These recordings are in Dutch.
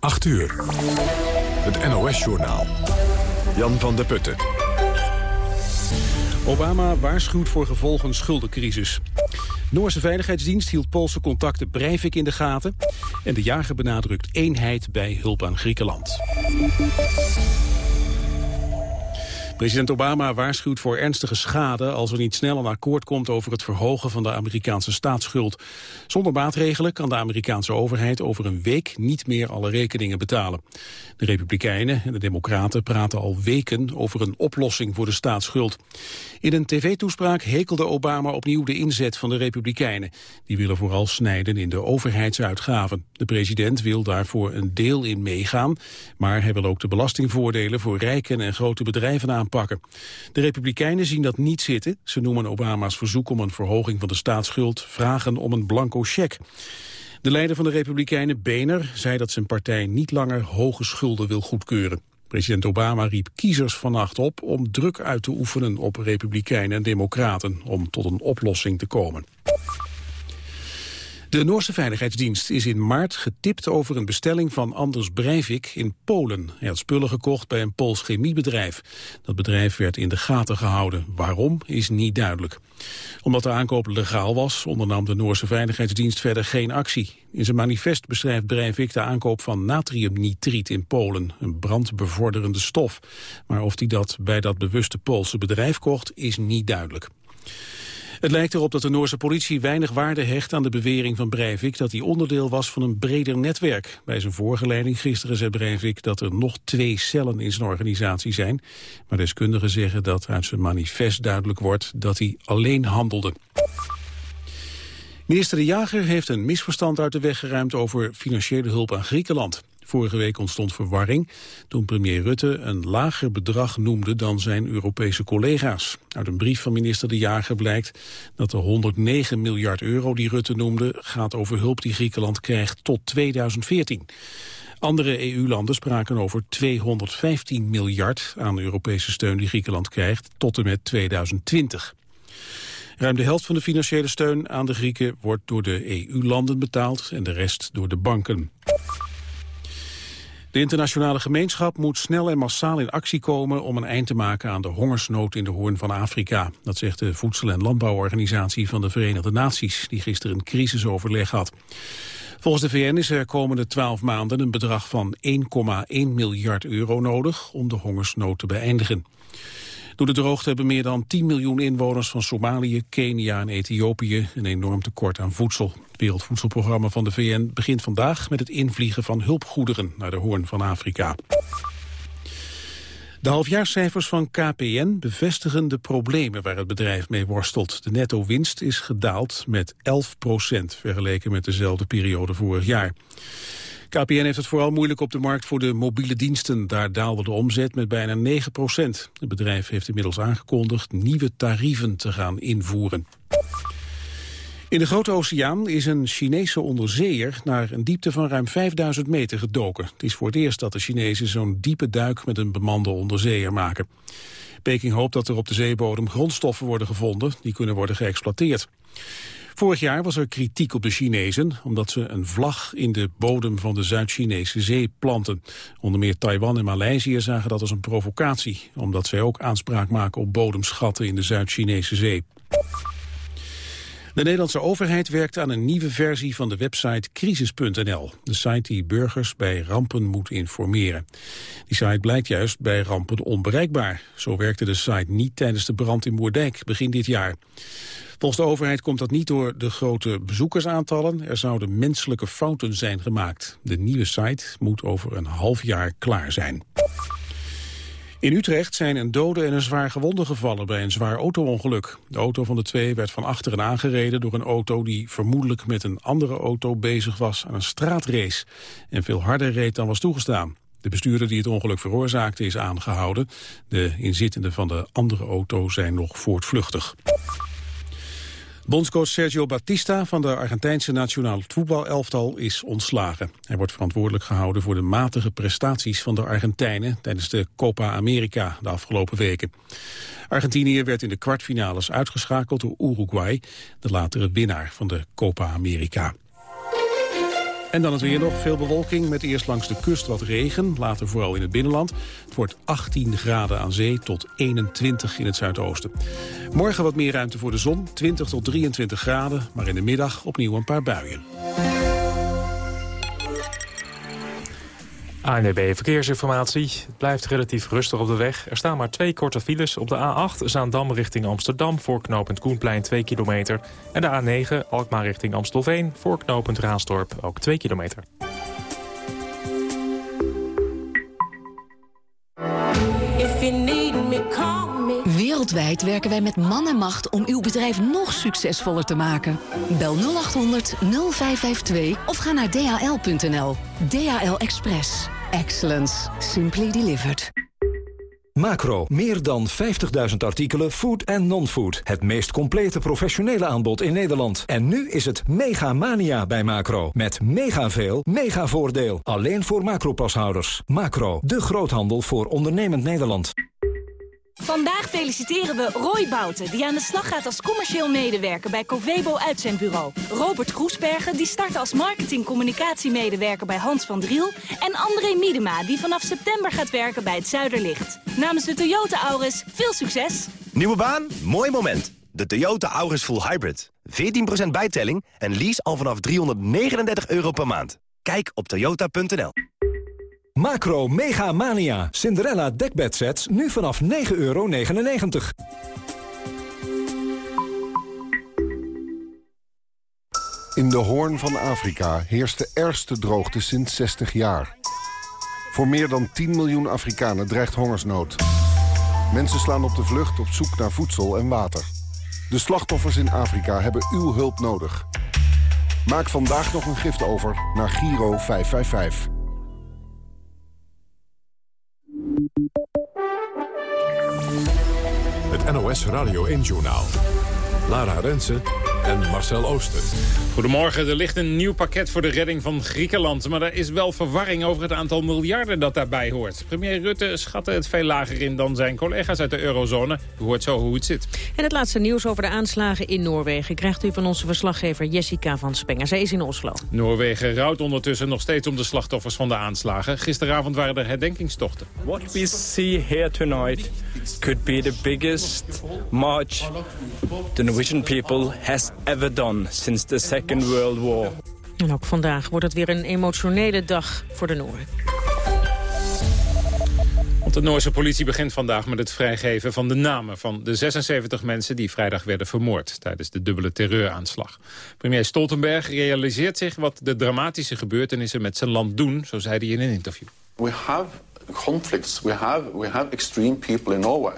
8 uur. Het NOS-journaal. Jan van der Putten. Obama waarschuwt voor gevolgen schuldencrisis. Noorse Veiligheidsdienst hield Poolse contacten Breivik in de gaten. En de jager benadrukt eenheid bij hulp aan Griekenland. President Obama waarschuwt voor ernstige schade als er niet snel een akkoord komt over het verhogen van de Amerikaanse staatsschuld. Zonder maatregelen kan de Amerikaanse overheid over een week niet meer alle rekeningen betalen. De Republikeinen en de Democraten praten al weken over een oplossing voor de staatsschuld. In een tv-toespraak hekelde Obama opnieuw de inzet van de Republikeinen. Die willen vooral snijden in de overheidsuitgaven. De president wil daarvoor een deel in meegaan, maar hij wil ook de belastingvoordelen voor rijken en grote bedrijven aanpakken De Republikeinen zien dat niet zitten. Ze noemen Obama's verzoek om een verhoging van de staatsschuld vragen om een blanco cheque. De leider van de Republikeinen, Boehner, zei dat zijn partij niet langer hoge schulden wil goedkeuren. President Obama riep kiezers vannacht op om druk uit te oefenen op Republikeinen en Democraten om tot een oplossing te komen. De Noorse Veiligheidsdienst is in maart getipt over een bestelling van Anders Breivik in Polen. Hij had spullen gekocht bij een Pools chemiebedrijf. Dat bedrijf werd in de gaten gehouden. Waarom is niet duidelijk. Omdat de aankoop legaal was, ondernam de Noorse Veiligheidsdienst verder geen actie. In zijn manifest beschrijft Breivik de aankoop van natriumnitriet in Polen, een brandbevorderende stof. Maar of hij dat bij dat bewuste Poolse bedrijf kocht, is niet duidelijk. Het lijkt erop dat de Noorse politie weinig waarde hecht aan de bewering van Breivik dat hij onderdeel was van een breder netwerk. Bij zijn voorgeleiding gisteren zei Breivik dat er nog twee cellen in zijn organisatie zijn. Maar deskundigen zeggen dat uit zijn manifest duidelijk wordt dat hij alleen handelde. Minister De Jager heeft een misverstand uit de weg geruimd over financiële hulp aan Griekenland. Vorige week ontstond verwarring toen premier Rutte een lager bedrag noemde dan zijn Europese collega's. Uit een brief van minister De Jager blijkt dat de 109 miljard euro die Rutte noemde gaat over hulp die Griekenland krijgt tot 2014. Andere EU-landen spraken over 215 miljard aan Europese steun die Griekenland krijgt tot en met 2020. Ruim de helft van de financiële steun aan de Grieken wordt door de EU-landen betaald en de rest door de banken. De internationale gemeenschap moet snel en massaal in actie komen om een eind te maken aan de hongersnood in de Hoorn van Afrika. Dat zegt de Voedsel- en Landbouworganisatie van de Verenigde Naties, die gisteren een crisisoverleg had. Volgens de VN is er komende twaalf maanden een bedrag van 1,1 miljard euro nodig om de hongersnood te beëindigen. Door de droogte hebben meer dan 10 miljoen inwoners van Somalië, Kenia en Ethiopië een enorm tekort aan voedsel. Het Wereldvoedselprogramma van de VN begint vandaag met het invliegen van hulpgoederen naar de Hoorn van Afrika. De halfjaarscijfers van KPN bevestigen de problemen waar het bedrijf mee worstelt. De netto-winst is gedaald met 11 procent vergeleken met dezelfde periode vorig jaar. KPN heeft het vooral moeilijk op de markt voor de mobiele diensten. Daar daalde de omzet met bijna 9 procent. Het bedrijf heeft inmiddels aangekondigd nieuwe tarieven te gaan invoeren. In de Grote Oceaan is een Chinese onderzeeër naar een diepte van ruim 5000 meter gedoken. Het is voor het eerst dat de Chinezen zo'n diepe duik met een bemande onderzeeër maken. Peking hoopt dat er op de zeebodem grondstoffen worden gevonden die kunnen worden geëxploiteerd. Vorig jaar was er kritiek op de Chinezen omdat ze een vlag in de bodem van de Zuid-Chinese zee planten. Onder meer Taiwan en Maleisië zagen dat als een provocatie, omdat zij ook aanspraak maken op bodemschatten in de Zuid-Chinese zee. De Nederlandse overheid werkt aan een nieuwe versie van de website crisis.nl. De site die burgers bij rampen moet informeren. Die site blijkt juist bij rampen onbereikbaar. Zo werkte de site niet tijdens de brand in Moerdijk begin dit jaar. Volgens de overheid komt dat niet door de grote bezoekersaantallen. Er zouden menselijke fouten zijn gemaakt. De nieuwe site moet over een half jaar klaar zijn. In Utrecht zijn een dode en een zwaar gewonde gevallen bij een zwaar autoongeluk. De auto van de twee werd van achteren aangereden door een auto die vermoedelijk met een andere auto bezig was aan een straatrace en veel harder reed dan was toegestaan. De bestuurder die het ongeluk veroorzaakte is aangehouden. De inzittenden van de andere auto zijn nog voortvluchtig. Bondscoach Sergio Batista van de Argentijnse nationale voetbalelftal is ontslagen. Hij wordt verantwoordelijk gehouden voor de matige prestaties van de Argentijnen tijdens de Copa America de afgelopen weken. Argentinië werd in de kwartfinales uitgeschakeld door Uruguay, de latere winnaar van de Copa America. En dan het weer nog. Veel bewolking met eerst langs de kust wat regen. Later vooral in het binnenland. Het wordt 18 graden aan zee tot 21 in het zuidoosten. Morgen wat meer ruimte voor de zon. 20 tot 23 graden. Maar in de middag opnieuw een paar buien. ANWB Verkeersinformatie. Het blijft relatief rustig op de weg. Er staan maar twee korte files op de A8 Zaandam richting Amsterdam... voor knooppunt Koenplein 2 kilometer. En de A9 Alkmaar richting Amstelveen voor knooppunt Raasdorp ook 2 kilometer. Wereldwijd werken wij met man en macht om uw bedrijf nog succesvoller te maken. Bel 0800 0552 of ga naar dhl.nl. DHL Express. Excellence. Simply delivered. Macro, meer dan 50.000 artikelen, food en non-food. Het meest complete professionele aanbod in Nederland. En nu is het mega mania bij Macro. Met mega veel, mega voordeel. Alleen voor Macro-pashouders. Macro, de groothandel voor ondernemend Nederland. Vandaag feliciteren we Roy Bouten, die aan de slag gaat als commercieel medewerker bij Covebo Uitzendbureau. Robert Kroesbergen, die start als marketing-communicatiemedewerker bij Hans van Driel. En André Miedema, die vanaf september gaat werken bij het Zuiderlicht. Namens de Toyota Auris, veel succes! Nieuwe baan? Mooi moment. De Toyota Auris Full Hybrid. 14% bijtelling en lease al vanaf 339 euro per maand. Kijk op toyota.nl. Macro Mega Mania. Cinderella dekbedsets nu vanaf 9,99 euro. In de hoorn van Afrika heerst de ergste droogte sinds 60 jaar. Voor meer dan 10 miljoen Afrikanen dreigt hongersnood. Mensen slaan op de vlucht op zoek naar voedsel en water. De slachtoffers in Afrika hebben uw hulp nodig. Maak vandaag nog een gift over naar Giro 555. NOS Radio 1-journaal. Lara Rensen en Marcel Ooster. Goedemorgen, er ligt een nieuw pakket voor de redding van Griekenland. Maar er is wel verwarring over het aantal miljarden dat daarbij hoort. Premier Rutte schatte het veel lager in dan zijn collega's uit de eurozone. U hoort zo hoe het zit. En het laatste nieuws over de aanslagen in Noorwegen... krijgt u van onze verslaggever Jessica van Spenger. Zij is in Oslo. Noorwegen rouwt ondertussen nog steeds om de slachtoffers van de aanslagen. Gisteravond waren er herdenkingstochten. What we see here tonight could be the biggest march the Norwegian people has ever done since the Second World War. En ook vandaag wordt het weer een emotionele dag voor de Noorden. Want de Noorse politie begint vandaag met het vrijgeven van de namen van de 76 mensen die vrijdag werden vermoord tijdens de dubbele terreuraanslag. Premier Stoltenberg realiseert zich wat de dramatische gebeurtenissen met zijn land doen, zo zei hij in een interview. We have conflicts, we have, we have extreme people in Norway.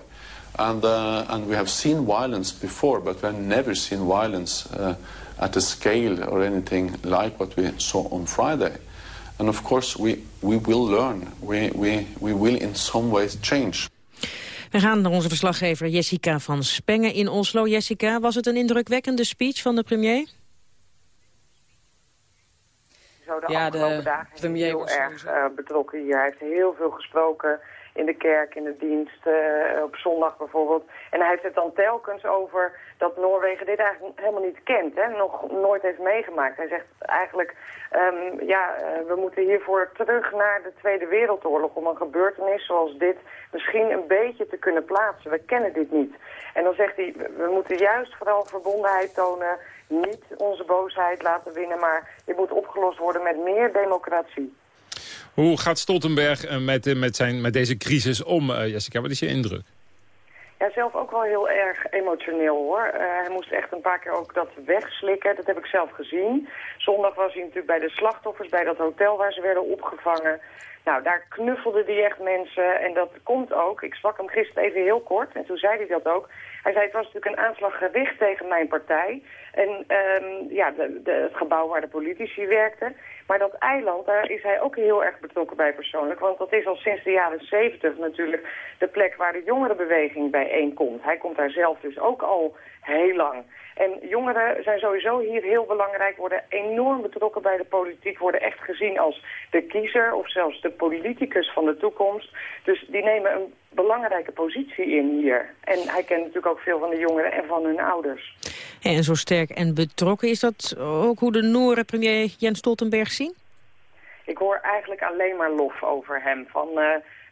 And, uh, and we have seen violence before, but we have never seen violence uh, at a scale or anything like what we saw on Friday. And of course, we, we will learn. We, we, we will in some ways change. We gaan naar onze verslaggever Jessica van Spengen in Oslo. Jessica, was het een indrukwekkende speech van de premier? Zo de ja, afgelopen de dagen premier heel erg uh, betrokken hier. Hij heeft heel veel gesproken in de kerk, in de dienst, uh, op zondag bijvoorbeeld. En hij heeft het dan telkens over dat Noorwegen dit eigenlijk helemaal niet kent, hè, nog nooit heeft meegemaakt. Hij zegt eigenlijk, um, ja, uh, we moeten hiervoor terug naar de Tweede Wereldoorlog om een gebeurtenis zoals dit misschien een beetje te kunnen plaatsen. We kennen dit niet. En dan zegt hij, we moeten juist vooral verbondenheid tonen, niet onze boosheid laten winnen, maar dit moet opgelost worden met meer democratie. Hoe gaat Stoltenberg eh, met, eh, met, zijn, met deze crisis om, uh, Jessica? Wat is je indruk? Ja, zelf ook wel heel erg emotioneel hoor. Hij moest echt een paar keer ook dat wegslikken. Dat heb ik zelf gezien. Zondag was hij natuurlijk bij de slachtoffers, bij dat hotel waar ze werden opgevangen. Nou, daar knuffelde hij echt mensen en dat komt ook. Ik sprak hem gisteren even heel kort en toen zei hij dat ook. Hij zei, het was natuurlijk een aanslag gericht tegen mijn partij. En um, ja, de, het gebouw waar de politici werkten. Maar dat eiland, daar is hij ook heel erg betrokken bij persoonlijk. Want dat is al sinds de jaren zeventig natuurlijk de plek waar de jongerenbeweging bijeenkomt. Hij komt daar zelf dus ook al heel lang. En jongeren zijn sowieso hier heel belangrijk, worden enorm betrokken bij de politiek, worden echt gezien als de kiezer of zelfs de politicus van de toekomst. Dus die nemen een belangrijke positie in hier. En hij kent natuurlijk ook veel van de jongeren en van hun ouders. En zo sterk en betrokken, is dat ook hoe de Noren premier Jens Stoltenberg zien? ik hoor eigenlijk alleen maar lof over hem. Van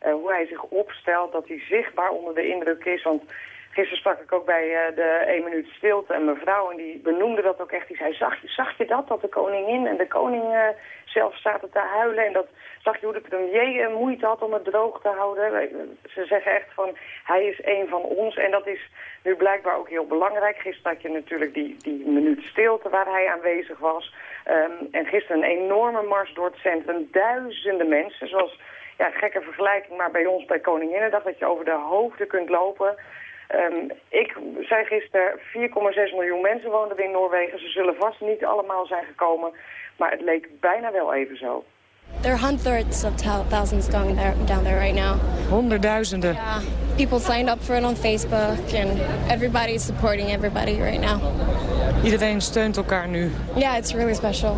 hoe hij zich opstelt, dat hij zichtbaar onder de indruk is. Want Gisteren sprak ik ook bij uh, de 1 minuut stilte en mevrouw en die benoemde dat ook echt. Die zei, zag je, dat, dat de koningin en de koning uh, zelf zaten te huilen. En dat zag je hoe de premier uh, moeite had om het droog te houden. Ze zeggen echt van, hij is een van ons. En dat is nu blijkbaar ook heel belangrijk. Gisteren had je natuurlijk die, die minuut stilte waar hij aanwezig was. Um, en gisteren een enorme mars door het centrum. Duizenden mensen, zoals ja, gekke vergelijking, maar bij ons bij Koninginnedag, dat je over de hoofden kunt lopen. Um, ik zei gisteren, 4,6 miljoen mensen woonden in Noorwegen. Ze zullen vast niet allemaal zijn gekomen, maar het leek bijna wel even zo. There are hundreds of thousands going there, down there right now. Honderdduizenden. Yeah, people signed up for it on Facebook and everybody is supporting everybody right now. Iedereen steunt elkaar nu. Yeah, it's really special.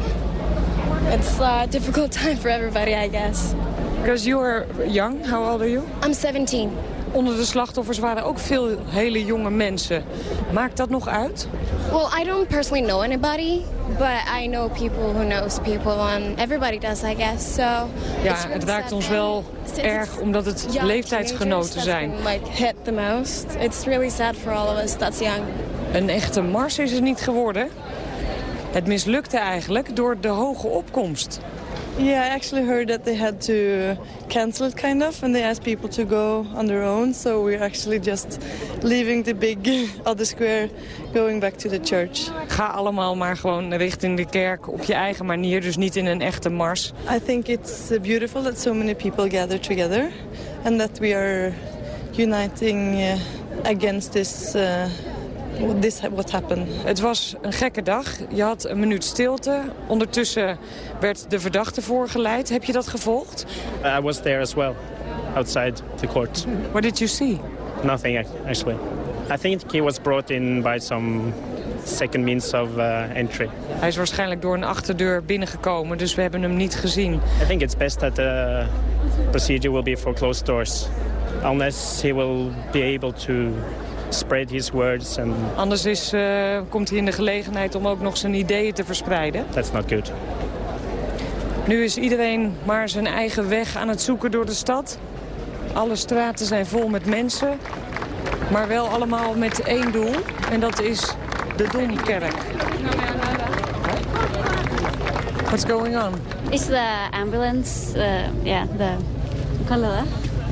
It's a difficult time for everybody, I guess. Because you are young, how old are you? I'm 17. Onder de slachtoffers waren ook veel hele jonge mensen. Maakt dat nog uit? Well, I don't personally know anybody, but I know people who knows people and everybody does, I guess. So ja, het raakt ons wel erg omdat het leeftijdsgenoten zijn. Like hit the most. It's really sad for all of us that's young. Een echte mars is het niet geworden. Het mislukte eigenlijk door de hoge opkomst. Yeah, I actually heard that they had to cancel it kind of, and they asked people to go on their own. So we're actually just leaving the big other square, going back to the church. Ga allemaal maar gewoon richting de kerk op je eigen manier, dus niet in een echte mars. I think it's beautiful that so many people gather together, and that we are uniting uh, against this. Uh, this what happened. Het was een gekke dag. Je had een minuut stilte. Ondertussen werd de verdachte voorgeleid. Heb je dat gevolgd? I was there as well, outside the court. What did you see? Nothing, actually. I think he was brought in by some second means of uh, entry. Hij is waarschijnlijk door een achterdeur binnengekomen, dus we hebben hem niet gezien. I think it's best that the procedure will be for closed doors. Unless he will be able to spread his words. And... Anders is, uh, komt hij in de gelegenheid om ook nog zijn ideeën te verspreiden. That's not good. Nu is iedereen maar zijn eigen weg aan het zoeken door de stad. Alle straten zijn vol met mensen. Maar wel allemaal met één doel. En dat is de Domkerk. What's going on? It's the ambulance. Uh, yeah, the color.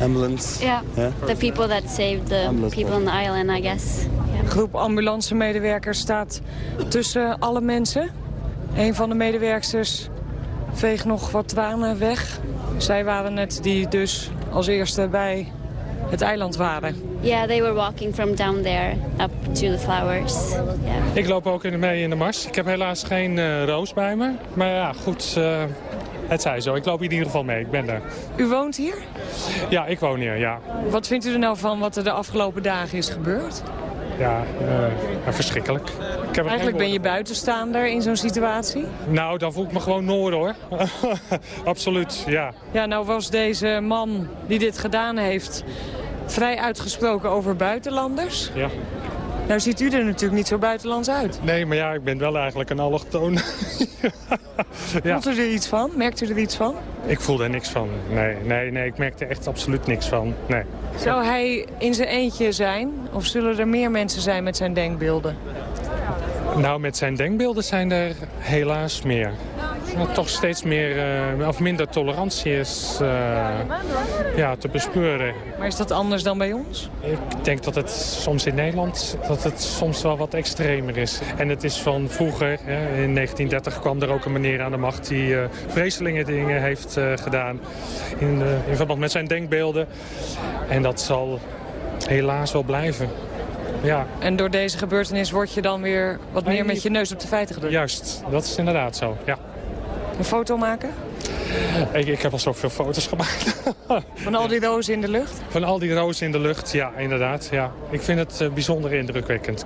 Ambulance. Yeah. yeah. The people that saved the ambulance people on the island, I guess. Yeah. Een groep ambulancemedewerkers staat tussen alle mensen. Een van de medewerkers veegt nog wat tranen weg. Zij waren het die dus als eerste bij het eiland waren. Yeah, they were walking from down there up to the flowers. Yeah. Ik loop ook in mee in de mars. Ik heb helaas geen uh, roos bij me. Maar ja, goed, uh, het zij zo. Ik loop in ieder geval mee. Ik ben daar. U woont hier? Ja, ik woon hier, ja. Wat vindt u er nou van wat er de afgelopen dagen is gebeurd? Ja, uh, verschrikkelijk. Ik heb Eigenlijk ben je buitenstaander in zo'n situatie? Nou, dan voel ik me gewoon Noord hoor. Absoluut, ja. Ja, nou was deze man die dit gedaan heeft vrij uitgesproken over buitenlanders. Ja. Nou ziet u er natuurlijk niet zo buitenlands uit. Nee, maar ja, ik ben wel eigenlijk een allochtoon. ja. Voelt u er iets van? Merkt u er iets van? Ik voel er niks van. Nee, nee, nee, ik merk er echt absoluut niks van. Nee. Zou hij in zijn eentje zijn? Of zullen er meer mensen zijn met zijn denkbeelden? Nou, met zijn denkbeelden zijn er helaas meer. Maar toch steeds meer, uh, of minder tolerantie is uh, ja, te bespeuren. Maar is dat anders dan bij ons? Ik denk dat het soms in Nederland dat het soms wel wat extremer is. En het is van vroeger, hè, in 1930 kwam er ook een meneer aan de macht... die uh, vreselijke dingen heeft gedaan in, in verband met zijn denkbeelden. En dat zal helaas wel blijven. Ja. En door deze gebeurtenis word je dan weer wat meer met je neus op de feiten gedrukt? Juist, dat is inderdaad zo, ja. Een foto maken? Ik, ik heb al zoveel foto's gemaakt. Van al die rozen in de lucht? Van al die rozen in de lucht, ja, inderdaad. Ja. Ik vind het uh, bijzonder indrukwekkend.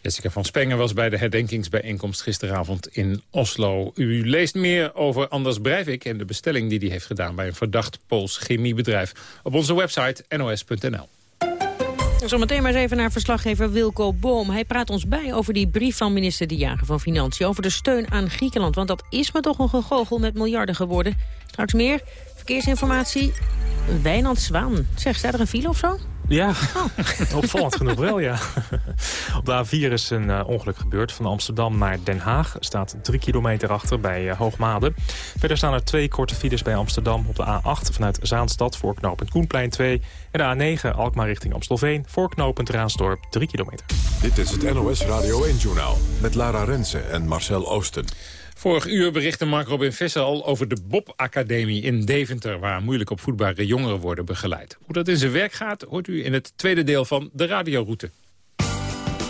Jessica van Spengen was bij de herdenkingsbijeenkomst gisteravond in Oslo. U leest meer over Anders Breivik en de bestelling die hij heeft gedaan... bij een verdacht Pools chemiebedrijf op onze website nos.nl. Zometeen maar eens even naar verslaggever Wilco Boom. Hij praat ons bij over die brief van minister De Jager van Financiën... over de steun aan Griekenland, want dat is maar toch een gegogel met miljarden geworden. Straks meer verkeersinformatie. Wijnand Zwaan. Zeg, staat er een file of zo? Ja, oh. opvallend genoeg wel, ja. Op de A4 is een uh, ongeluk gebeurd. Van Amsterdam naar Den Haag staat drie kilometer achter bij uh, Hoogmade. Verder staan er twee korte files bij Amsterdam op de A8... vanuit Zaanstad voor knooppunt Koenplein 2... en de A9 Alkmaar richting Amstelveen voor knooppunt Raasdorp 3 kilometer. Dit is het NOS Radio 1-journaal met Lara Rensen en Marcel Oosten. Vorig uur berichtte Mark Robin Visser al over de Bob Academie in Deventer... waar moeilijk opvoedbare jongeren worden begeleid. Hoe dat in zijn werk gaat, hoort u in het tweede deel van de radioroute.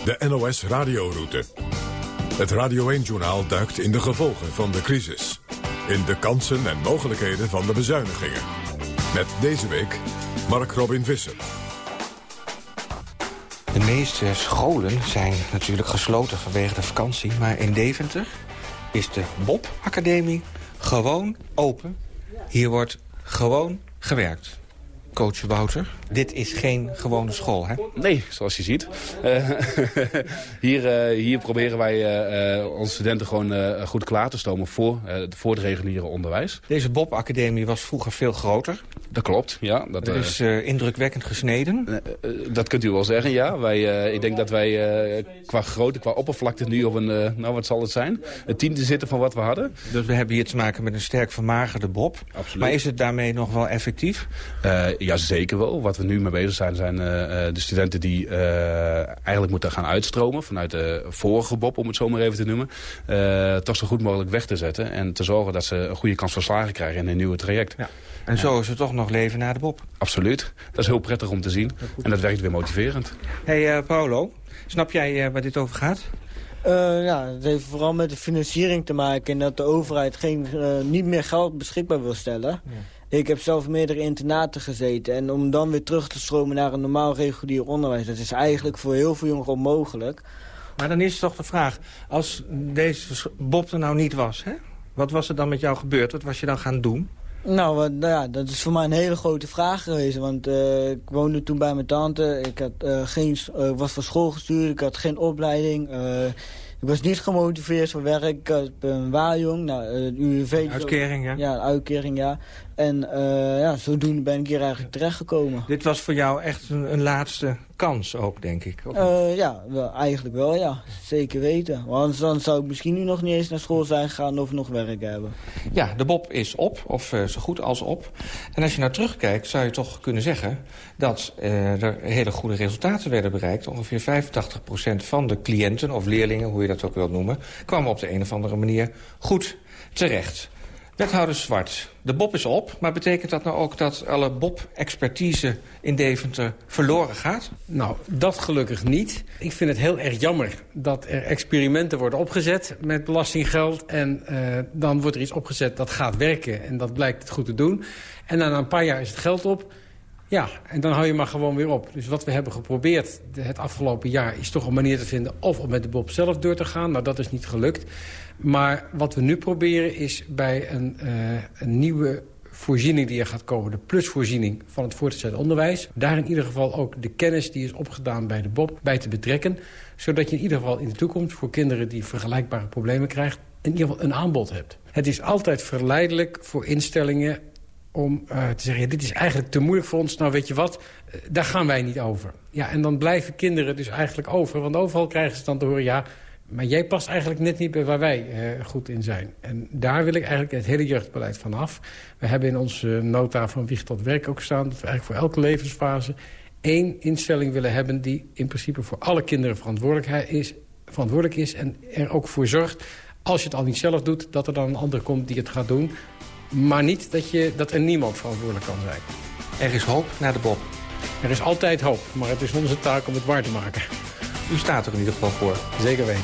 De NOS Radioroute. Het Radio 1-journaal duikt in de gevolgen van de crisis. In de kansen en mogelijkheden van de bezuinigingen. Met deze week Mark Robin Visser. De meeste scholen zijn natuurlijk gesloten vanwege de vakantie. Maar in Deventer is de Bob Academie gewoon open. Hier wordt gewoon gewerkt. Coach Wouter, dit is geen gewone school, hè? Nee, zoals je ziet. Uh, hier, uh, hier proberen wij uh, onze studenten gewoon goed klaar te stomen voor, voor het reguliere onderwijs. Deze Bob Academie was vroeger veel groter. Dat klopt, ja. Dat is indrukwekkend gesneden. dat kunt u wel zeggen, ja. Wij, ik denk dat wij qua grootte, qua oppervlakte nu op een, nou wat zal het zijn, een tiende zitten van wat we hadden. Dus we hebben hier te maken met een sterk vermagerde Bob. Absoluut. Maar is het daarmee nog wel effectief? ja, zeker wel. Wat we nu mee bezig zijn, zijn uh, de studenten die uh, eigenlijk moeten gaan uitstromen... vanuit de vorige Bob, om het zo maar even te noemen... Uh, toch zo goed mogelijk weg te zetten... en te zorgen dat ze een goede kans van slagen krijgen in een nieuwe traject. Ja. En zo is het toch nog leven na de Bob? Absoluut. Dat is heel prettig om te zien. En dat werkt weer motiverend. hey, Paolo, snap jij waar dit over gaat? Uh, ja, het heeft vooral met de financiering te maken... en dat de overheid geen, uh, niet meer geld beschikbaar wil stellen. Ja. Ik heb zelf meerdere internaten gezeten. En om dan weer terug te stromen naar een normaal regulier onderwijs... dat is eigenlijk voor heel veel jongeren onmogelijk. Maar dan is toch de vraag, als deze Bob er nou niet was... Hè? wat was er dan met jou gebeurd? Wat was je dan gaan doen? Nou, wat, nou ja, dat is voor mij een hele grote vraag geweest. Want uh, ik woonde toen bij mijn tante. Ik had, uh, geen, uh, was van school gestuurd. Ik had geen opleiding. Ik was niet gemotiveerd voor werk. Ik had een waaijong. Nou, UWV... Uitkering, ja? Ja, uitkering, ja. En uh, ja, zodoende ben ik hier eigenlijk terechtgekomen. Dit was voor jou echt een, een laatste kans ook, denk ik? Uh, ja, wel, eigenlijk wel, ja. Zeker weten. Want dan zou ik misschien nu nog niet eens naar school zijn gegaan of nog werk hebben. Ja, de Bob is op, of uh, zo goed als op. En als je nou terugkijkt, zou je toch kunnen zeggen... dat er hele goede resultaten werden bereikt. Ongeveer 85% van de cliënten, of leerlingen, hoe je dat ook wilt noemen... kwamen op de een of andere manier goed terecht. Wethouder Zwart, de Bob is op, maar betekent dat nou ook dat alle Bob-expertise in Deventer verloren gaat? Nou, dat gelukkig niet. Ik vind het heel erg jammer dat er experimenten worden opgezet met belastinggeld. En uh, dan wordt er iets opgezet dat gaat werken en dat blijkt het goed te doen. En na een paar jaar is het geld op. Ja, en dan hou je maar gewoon weer op. Dus wat we hebben geprobeerd het afgelopen jaar... is toch een manier te vinden of om met de Bob zelf door te gaan. Nou, dat is niet gelukt. Maar wat we nu proberen is bij een, uh, een nieuwe voorziening die er gaat komen... de plusvoorziening van het voortgezet onderwijs... daar in ieder geval ook de kennis die is opgedaan bij de BOB bij te betrekken... zodat je in ieder geval in de toekomst voor kinderen die vergelijkbare problemen krijgen... in ieder geval een aanbod hebt. Het is altijd verleidelijk voor instellingen om uh, te zeggen... Dit is eigenlijk te moeilijk voor ons, nou weet je wat, uh, daar gaan wij niet over. Ja, en dan blijven kinderen dus eigenlijk over, want overal krijgen ze dan te horen... ja, maar jij past eigenlijk net niet bij waar wij uh, goed in zijn. En daar wil ik eigenlijk het hele jeugdbeleid van af. We hebben in onze nota van Wieg tot Werk ook staan... dat we eigenlijk voor elke levensfase één instelling willen hebben... die in principe voor alle kinderen verantwoordelijk is, verantwoordelijk is... en er ook voor zorgt, als je het al niet zelf doet... dat er dan een ander komt die het gaat doen. Maar niet dat, je, dat er niemand verantwoordelijk kan zijn. Er is hoop naar de Bob. Er is altijd hoop, maar het is onze taak om het waar te maken. U staat er in ieder geval voor. Zeker weten.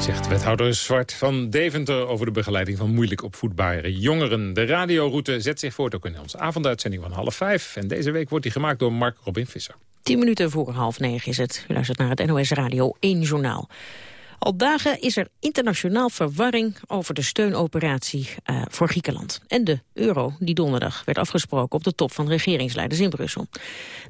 Zegt wethouder Zwart van Deventer over de begeleiding van moeilijk opvoedbare jongeren. De radioroute zet zich voort ook in onze avonduitzending van half vijf. En deze week wordt die gemaakt door Mark Robin Visser. Tien minuten voor half negen is het. U luistert naar het NOS Radio 1 Journaal. Al dagen is er internationaal verwarring over de steunoperatie uh, voor Griekenland. En de euro die donderdag werd afgesproken op de top van regeringsleiders in Brussel.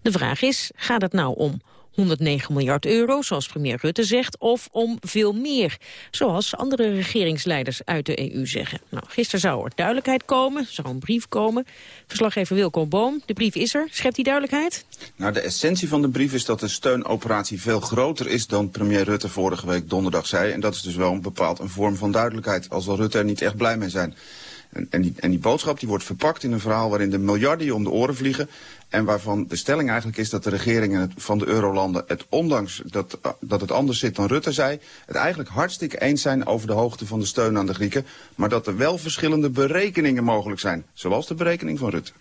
De vraag is, gaat het nou om 109 miljard euro, zoals premier Rutte zegt, of om veel meer, zoals andere regeringsleiders uit de EU zeggen. Nou, gisteren zou er duidelijkheid komen, zou een brief komen. Verslaggever Wilco Boom, de brief is er. Schept die duidelijkheid? Nou, de essentie van de brief is dat de steunoperatie veel groter is dan premier Rutte vorige week donderdag zei. En dat is dus wel een bepaald een vorm van duidelijkheid, al zal Rutte er niet echt blij mee zijn. En, en, die, boodschap die wordt verpakt in een verhaal waarin de miljarden je om de oren vliegen. En waarvan de stelling eigenlijk is dat de regeringen van de eurolanden, het ondanks dat, dat het anders zit dan Rutte zei, het eigenlijk hartstikke eens zijn over de hoogte van de steun aan de Grieken. Maar dat er wel verschillende berekeningen mogelijk zijn. Zoals de berekening van Rutte.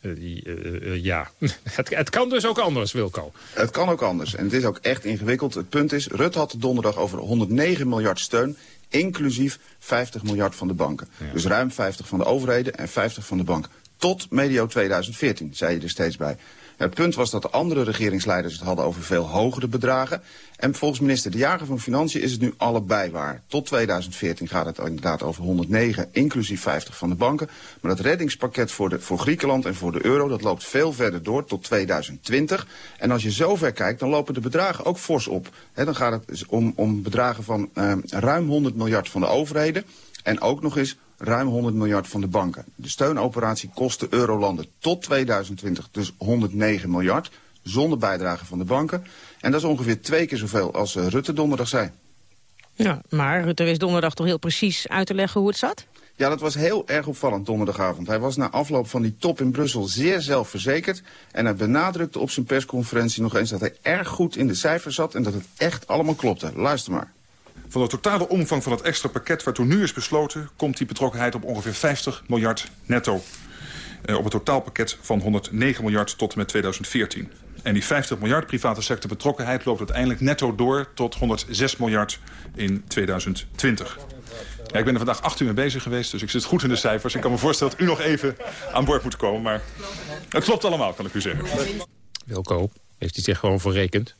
Uh, uh, ja, het, het, kan dus ook anders, Wilco. Het kan ook anders. En het is ook echt ingewikkeld. Het punt is, Rutte had donderdag over 109 miljard steun inclusief 50 miljard van de banken. Ja. Dus ruim 50 van de overheden en 50 van de banken. Tot medio 2014, zei je er steeds bij. Het punt was dat de andere regeringsleiders het hadden over veel hogere bedragen. En volgens minister De Jager van Financiën is het nu allebei waar. Tot 2014 gaat het inderdaad over 109, inclusief 50 van de banken. Maar dat reddingspakket voor, voor Griekenland en voor de euro... dat loopt veel verder door, tot 2020. En als je zover kijkt, dan lopen de bedragen ook fors op. Dan gaat het om, om bedragen van eh, ruim 100 miljard van de overheden... en ook nog eens ruim 100 miljard van de banken. De steunoperatie kost de eurolanden tot 2020 dus 109 miljard, zonder bijdrage van de banken. En dat is ongeveer twee keer zoveel als uh, Rutte donderdag zei. Ja, maar Rutte wist donderdag toch heel precies uit te leggen hoe het zat? Ja, dat was heel erg opvallend donderdagavond. Hij was na afloop van die top in Brussel zeer zelfverzekerd. En hij benadrukte op zijn persconferentie nog eens dat hij erg goed in de cijfers zat... en dat het echt allemaal klopte. Luister maar. Van de totale omvang van het extra pakket waartoe nu is besloten... komt die betrokkenheid op ongeveer 50 miljard netto. Uh, op het totaalpakket van 109 miljard tot en met 2014. En die 50 miljard private sector betrokkenheid loopt uiteindelijk netto door... tot 106 miljard in 2020. Ja, ik ben er vandaag acht uur mee bezig geweest, dus ik zit goed in de cijfers. Ik kan me voorstellen dat u nog even aan boord moet komen. Maar het klopt allemaal, kan ik u zeggen. Wilco, heeft hij zich gewoon verrekend?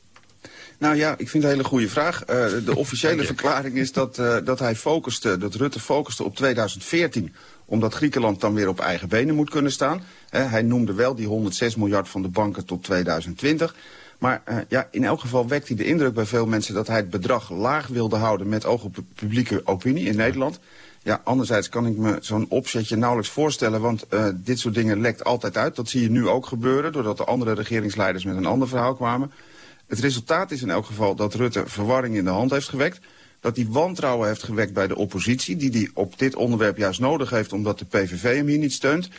Nou ja, ik vind het een hele goede vraag. Uh, de officiële verklaring is dat, uh, dat hij focuste, dat Rutte focuste op 2014 omdat Griekenland dan weer op eigen benen moet kunnen staan. Uh, hij noemde wel die 106 miljard van de banken tot 2020. Maar uh, ja, in elk geval wekt hij de indruk bij veel mensen... dat hij het bedrag laag wilde houden met oog op publieke opinie in Nederland. Ja, anderzijds kan ik me zo'n opzetje nauwelijks voorstellen... want uh, dit soort dingen lekt altijd uit. Dat zie je nu ook gebeuren, doordat de andere regeringsleiders met een ander verhaal kwamen. Het resultaat is in elk geval dat Rutte verwarring in de hand heeft gewekt. Dat hij wantrouwen heeft gewekt bij de oppositie... die hij op dit onderwerp juist nodig heeft omdat de PVV hem hier niet steunt.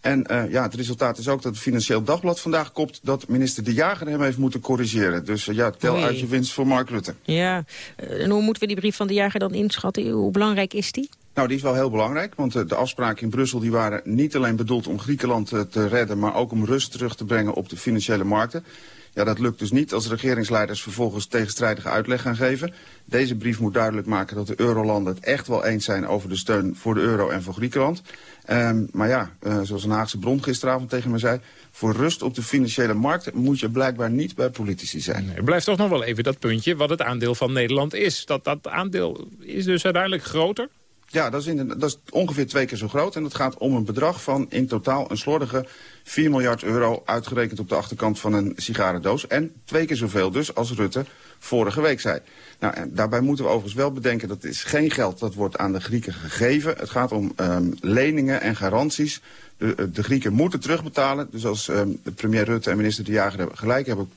En uh, ja, het resultaat is ook dat het Financieel Dagblad vandaag kopt... dat minister De Jager hem heeft moeten corrigeren. Dus uh, ja, tel uit je winst voor Mark Rutte. Ja, en hoe moeten we die brief van De Jager dan inschatten? Hoe belangrijk is die? Nou, die is wel heel belangrijk, want uh, de afspraken in Brussel die waren niet alleen bedoeld om Griekenland te redden... maar ook om rust terug te brengen op de financiële markten. Ja, dat lukt dus niet als regeringsleiders vervolgens tegenstrijdige uitleg gaan geven. Deze brief moet duidelijk maken dat de eurolanden het echt wel eens zijn over de steun voor de euro en voor Griekenland. Um, maar ja, uh, zoals een Haagse bron gisteravond tegen me zei... voor rust op de financiële markt moet je blijkbaar niet bij politici zijn. Nee, blijft toch nog wel even dat puntje wat het aandeel van Nederland is. Dat, dat aandeel is dus uiteindelijk groter? Ja, dat is, in, dat is ongeveer twee keer zo groot. En het gaat om een bedrag van in totaal een slordige 4 miljard euro... uitgerekend op de achterkant van een sigarendoos. En twee keer zoveel dus als Rutte vorige week zei. Nou, en daarbij moeten we overigens wel bedenken... dat is geen geld dat wordt aan de Grieken gegeven. Het gaat om um, leningen en garanties. De, de, Grieken moeten terugbetalen. Dus als um, de premier Rutte en minister De Jager gelijk hebben...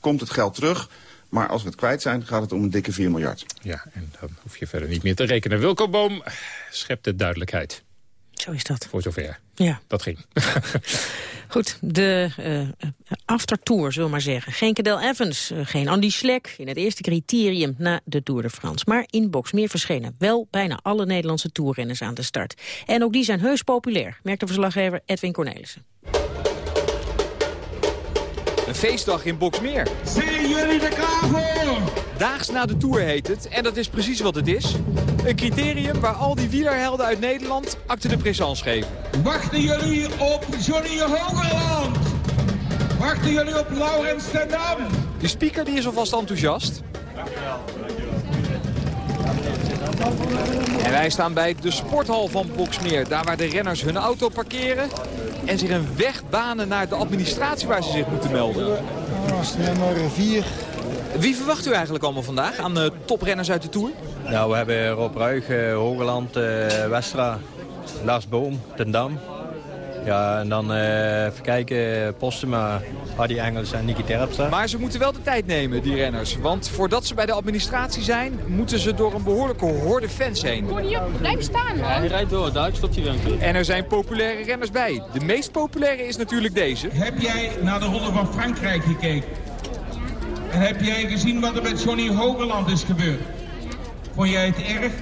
Komt het geld terug... Maar als we het kwijt zijn, gaat het om een dikke 4 miljard. Ja, en dan hoef je verder niet meer te rekenen. Wilco Boom schept de duidelijkheid. Zo is dat. Voor zover. Ja. Dat ging. Goed, de uh, aftertour, zullen we maar zeggen. Geen Cadel Evans, uh, geen Andy Schlek in het eerste criterium na de Tour de France. Maar in Boxmeer verschenen wel bijna alle Nederlandse toerrenners aan de start. En ook die zijn heus populair, merkt de verslaggever Edwin Cornelissen. Feestdag in Boksmeer. Zien jullie de kavel? Daags na de Tour heet het. En dat is precies wat het is. Een criterium waar al die wielerhelden uit Nederland acte de présence geven. Wachten jullie op Johnny Hogerland? Wachten jullie op Laurens ten Dam? De speaker die is alvast enthousiast. Dankjewel. En wij staan bij de sporthal van Boksmeer. Daar waar de renners hun auto parkeren en zich een weg banen naar de administratie waar ze zich moeten melden. nummer 4. Wie verwacht u eigenlijk allemaal vandaag aan de toprenners uit de Tour? Nou, we hebben Rob Ruig, Hogeland, uh, Westra, Lars Boom, Den Dam. Ja, en dan uh, even kijken, Postuma, Hardy Engels en Nicky Terpstra. Maar ze moeten wel de tijd nemen, die renners. Want voordat ze bij de administratie zijn, moeten ze door een behoorlijke horde fans heen. Blijf staan, man. Ja, hij rijdt door, daar stopt hij wel En er zijn populaire renners bij. De meest populaire is natuurlijk deze. Heb jij naar de Ronde van Frankrijk gekeken? En heb jij gezien wat er met Johnny Hogeland is gebeurd? Vond jij het erg?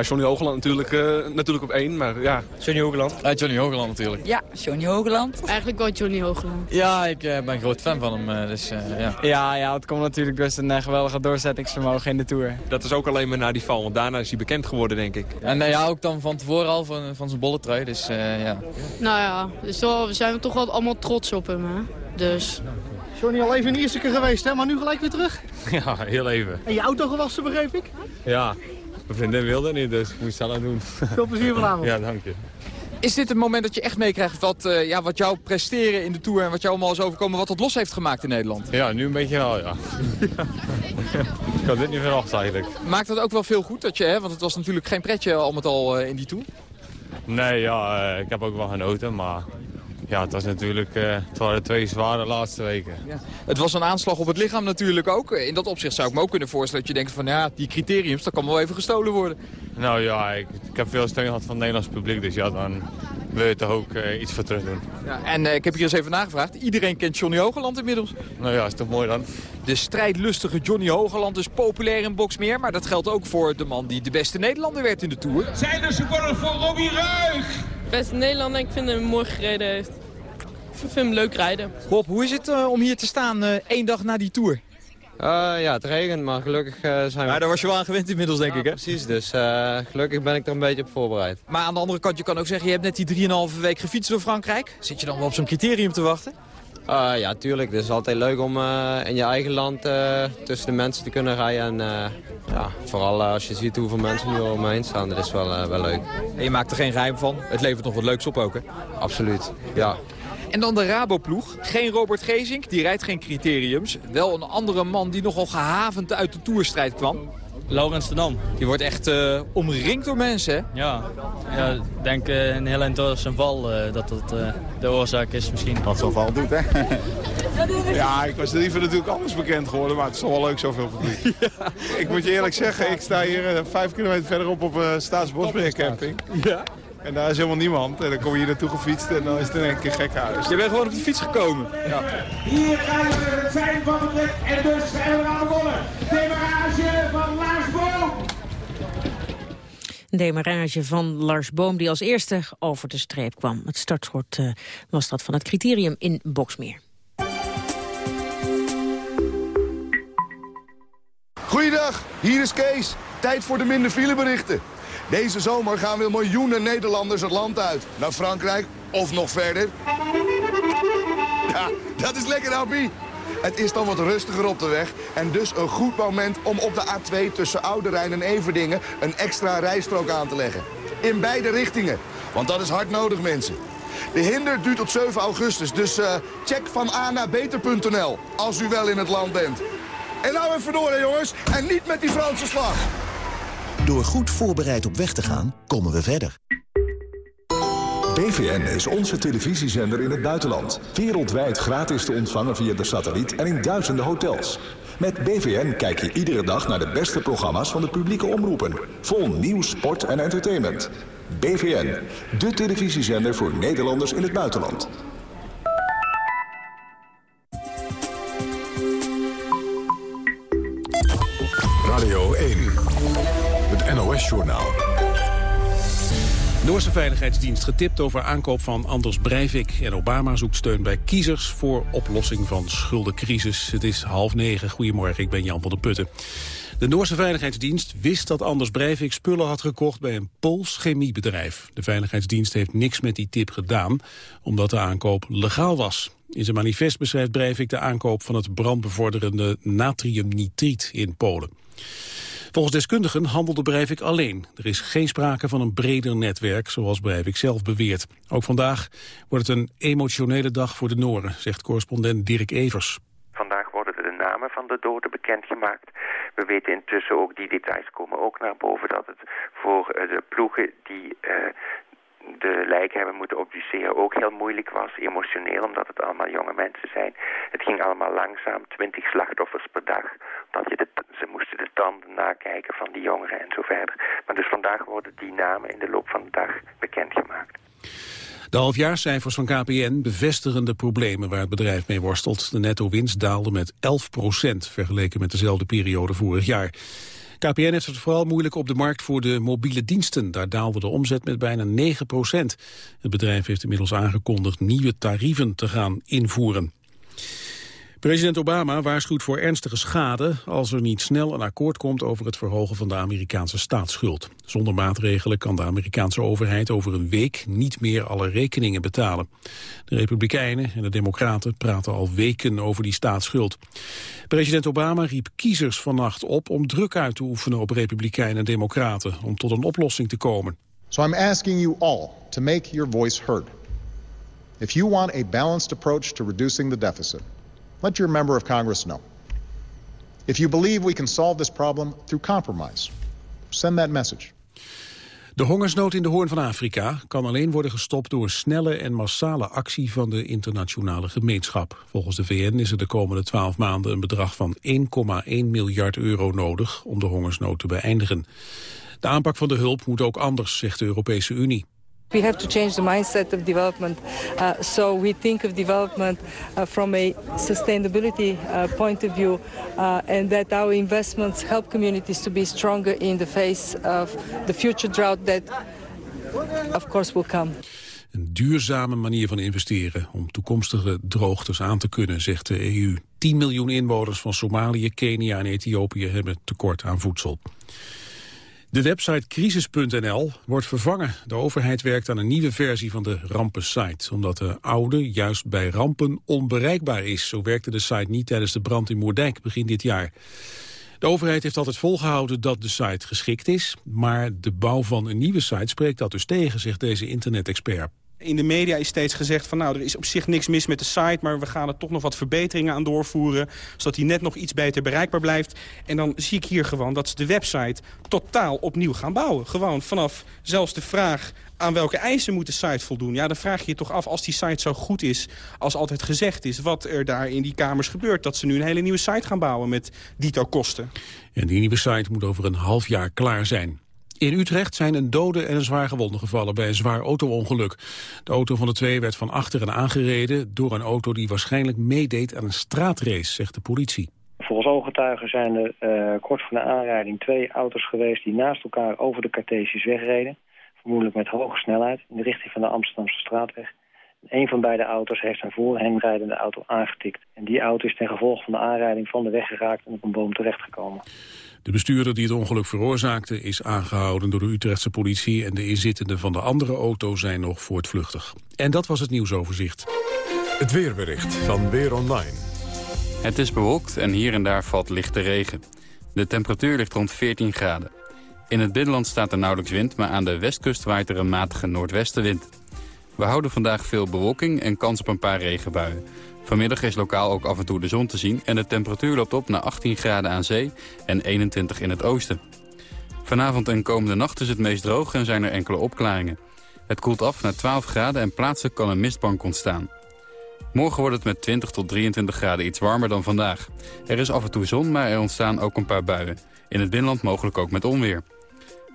Johnny Hogeland natuurlijk, uh, natuurlijk op één, maar ja. Johnny Hogeland? Ja, Johnny Hogeland natuurlijk. Ja, Johnny Hogeland. Eigenlijk wel Johnny Hogeland. Ja, ik uh, ben groot fan van hem, uh, dus ja. Ja, ja, het komt natuurlijk dus een geweldige doorzettingsvermogen in de Tour. Dat is ook alleen maar na die val, want daarna is hij bekend geworden, denk ik. En ja, ook dan van tevoren al van, van zijn bolletrui, dus ja. Nou ja, dus we zijn toch wel allemaal trots op hem, hè. Dus... Johnny al even in Ierseke geweest, hè? maar nu gelijk weer terug? Ja, heel even. En je auto gewassen, begreep ik? Ja, mijn vriendin wilde niet, dus ik moest zelf doen. Veel plezier vanavond. Ja, dank je. Is dit het moment dat je echt meekrijgt wat, uh, ja, wat jouw presteren in de Tour... en wat jou allemaal is overkomen, wat het los heeft gemaakt in Nederland? Ja, nu een beetje wel, ja. ik had dit niet verwacht eigenlijk. Maakt dat ook wel veel goed, dat je, hè, want het was natuurlijk geen pretje al met al uh, in die Tour? Nee, ja, uh, ik heb ook wel genoten, maar ja, het was natuurlijk uh, het waren twee zware laatste weken. Ja. Het was een aanslag op het lichaam natuurlijk ook. In dat opzicht zou ik me ook kunnen voorstellen dat je denkt van ja, die criteriums, dat kan wel even gestolen worden. Nou ja, ik, ik heb veel steun gehad van het Nederlands publiek, dus ja, dan wil je toch ook uh, iets voor terug doen. Ja, en uh, ik heb hier eens even nagevraagd. Iedereen kent Johnny Hogeland inmiddels. Nou ja, is toch mooi dan. De strijdlustige Johnny Hogeland is populair in Boksmeer. Maar dat geldt ook voor de man die de beste Nederlander werd in de Tour. Zijn er supporters voor Robbie Ruig? Beste Nederlander, ik vind dat hij mooi gereden heeft ik vind hem leuk rijden. Bob, hoe is het uh, om hier te staan uh, één dag na die Tour? Uh, ja, het regent, maar gelukkig zijn we... Maar daar was je wel aan gewend inmiddels, denk ja, ik, hè? precies. Dus gelukkig ben ik er een beetje op voorbereid. Maar aan de andere kant, je kan ook zeggen... je hebt net die 3,5 week gefietst door Frankrijk. Zit je dan wel op zo'n criterium te wachten? Ja, tuurlijk. Het is altijd leuk om in je eigen land tussen de mensen te kunnen rijden. En ja, vooral als je ziet hoeveel mensen nu om me heen staan, dat is wel, wel leuk. En je maakt er geen geheim van. Het levert nog wat leuks op ook, hè? Absoluut, ja. En dan de Raboploeg. Geen Robert Gezink, die rijdt geen criteriums. Wel een andere man die nogal gehavend uit de toerstrijd kwam. Laurens de Dam. Die wordt echt uh, omringd door mensen, hè? Ja, ja ik denk uh, een heel eind door zijn val uh, dat dat de oorzaak is misschien. Wat zo'n val doet, hè? ja, ik was liever natuurlijk anders bekend geworden, maar het is toch wel leuk zoveel publiek. Ja. Ik moet je eerlijk zeggen, ik sta hier vijf kilometer verderop op uh, Staatsbosbeheer camping. Ja. En daar is helemaal niemand. En dan kom je hier naartoe gefietst en dan is het in één keer gek huis. Je bent gewoon op de fiets gekomen. Ja. Hier gaan we het zijn van het rit en dus zijn we aan wonnen. Demarage van Lars Boom. Een demarage van Lars Boom die als eerste over de streep kwam. Het startschot uh, was dat van het criterium in Boksmeer. Goeiedag, hier is Kees. Tijd voor de minder fileberichten. Deze zomer gaan weer miljoenen Nederlanders het land uit. Naar Frankrijk of nog verder. Ja, dat is lekker, Happy. Het is dan wat rustiger op de weg en dus een goed moment om op de A2 tussen Oude Rijn en Everdingen een extra rijstrook aan te leggen. In beide richtingen, want dat is hard nodig, mensen. De hinder duurt tot 7 augustus, dus uh, check van A naar beter.nl als u wel in het land bent. En nou even door, jongens, en niet met die Franse slag. Door goed voorbereid op weg te gaan, komen we verder. BVN is onze televisiezender in het buitenland. Wereldwijd gratis te ontvangen via de satelliet en in duizenden hotels. Met BVN kijk je iedere dag naar de beste programma's van de publieke omroepen. Vol nieuws, sport en entertainment. BVN, de televisiezender voor Nederlanders in het buitenland. NOS-journaal. Noorse Veiligheidsdienst getipt over aankoop van Anders Breivik. En Obama zoekt steun bij kiezers voor oplossing van schuldencrisis. Het is half negen. Goedemorgen, ik ben Jan van der Putten. De Noorse Veiligheidsdienst wist dat Anders Breivik spullen had gekocht bij een Pools chemiebedrijf. De Veiligheidsdienst heeft niks met die tip gedaan, omdat de aankoop legaal was. In zijn manifest beschrijft Breivik de aankoop van het brandbevorderende natriumnitriet in Polen. Volgens deskundigen handelde Breivik alleen. Er is geen sprake van een breder netwerk, zoals Breivik zelf beweert. Ook vandaag wordt het een emotionele dag voor de Noren, zegt correspondent Dirk Evers. Vandaag worden de namen van de doden bekendgemaakt. We weten intussen ook, die details komen ook naar boven, dat het voor eh, de ploegen die uh, de lijken hebben moeten obduceren ook heel moeilijk was, emotioneel, omdat het allemaal jonge mensen zijn. Het ging allemaal langzaam, twintig slachtoffers per dag. Dat je ze moesten de tanden nakijken van die jongeren en zo verder. Maar dus vandaag worden die namen in de loop van de dag bekendgemaakt. De halfjaarscijfers van KPN bevestigen de problemen waar het bedrijf mee worstelt. De netto-winst daalde met 11 procent vergeleken met dezelfde periode vorig jaar. KPN heeft het vooral moeilijk op de markt voor de mobiele diensten. Daar daalde de omzet met bijna 9 procent. Het bedrijf heeft inmiddels aangekondigd nieuwe tarieven te gaan invoeren. President Obama waarschuwt voor ernstige schade als er niet snel een akkoord komt over het verhogen van de Amerikaanse staatsschuld. Zonder maatregelen kan de Amerikaanse overheid over een week niet meer alle rekeningen betalen. De Republikeinen en de Democraten praten al weken over die staatsschuld. President Obama riep kiezers vannacht op om druk uit te oefenen op Republikeinen en Democraten om tot een oplossing te komen. So I'm asking you all to make your voice heard. If you want a balanced approach to reducing the deficit, let your member of Congress know. If you believe we can solve this problem through compromise, send that message. De hongersnood in de Hoorn van Afrika kan alleen worden gestopt door snelle en massale actie van de internationale gemeenschap. Volgens de VN is er de komende twaalf maanden een bedrag van 1,1 miljard euro nodig om de hongersnood te beëindigen. De aanpak van de hulp moet ook anders, zegt de Europese Unie. We have to change the mindset of development. Uh, so we think of development uh, from a sustainability uh, point of view uh, and that our investments help communities to be stronger in the face of the future drought that of course will come. Een duurzame manier van investeren om toekomstige droogtes aan te kunnen, zegt de EU. 10 miljoen inwoners van Somalië, Kenia en Ethiopië hebben tekort aan voedsel. De website crisis.nl wordt vervangen. De overheid werkt aan een nieuwe versie van de rampensite. Omdat de oude juist bij rampen onbereikbaar is. Zo werkte de site niet tijdens de brand in Moerdijk begin dit jaar. De overheid heeft altijd volgehouden dat de site geschikt is. Maar de bouw van een nieuwe site spreekt dat dus tegen, zegt deze internet-expert. In de media is steeds gezegd van nou, er is op zich niks mis met de site... maar we gaan er toch nog wat verbeteringen aan doorvoeren... zodat die net nog iets beter bereikbaar blijft. En dan zie ik hier gewoon dat ze de website totaal opnieuw gaan bouwen. Gewoon vanaf zelfs de vraag aan welke eisen moet de site voldoen? Ja, dan vraag je je toch af, als die site zo goed is als altijd gezegd is... wat er daar in die kamers gebeurt. Dat ze nu een hele nieuwe site gaan bouwen met dito kosten. En die nieuwe site moet over een half jaar klaar zijn. In Utrecht zijn een dode en een zwaar gewonde gevallen bij een zwaar auto-ongeluk. De auto van de twee werd van achteren aangereden door een auto die waarschijnlijk meedeed aan een straatrace, zegt de politie. Volgens ooggetuigen zijn er uh, kort voor de aanrijding twee auto's geweest die naast elkaar over de Cartesius wegreden. Vermoedelijk met hoge snelheid in de richting van de Amsterdamse straatweg. Een van beide auto's heeft een voor hem rijdende auto aangetikt. En die auto is ten gevolge van de aanrijding van de weg geraakt en op een boom terechtgekomen. De bestuurder die het ongeluk veroorzaakte is aangehouden door de Utrechtse politie... en de inzittenden van de andere auto zijn nog voortvluchtig. En dat was het nieuwsoverzicht. Het weerbericht van Weer Online. Het is bewolkt en hier en daar valt lichte regen. De temperatuur ligt rond 14 graden. In het binnenland staat er nauwelijks wind... maar aan de westkust waait er een matige noordwestenwind. We houden vandaag veel bewolking en kans op een paar regenbuien. Vanmiddag is lokaal ook af en toe de zon te zien... en de temperatuur loopt op naar 18 graden aan zee en 21 in het oosten. Vanavond en komende nacht is het meest droog en zijn er enkele opklaringen. Het koelt af naar 12 graden en plaatselijk kan een mistbank ontstaan. Morgen wordt het met 20 tot 23 graden iets warmer dan vandaag. Er is af en toe zon, maar er ontstaan ook een paar buien. In het binnenland mogelijk ook met onweer.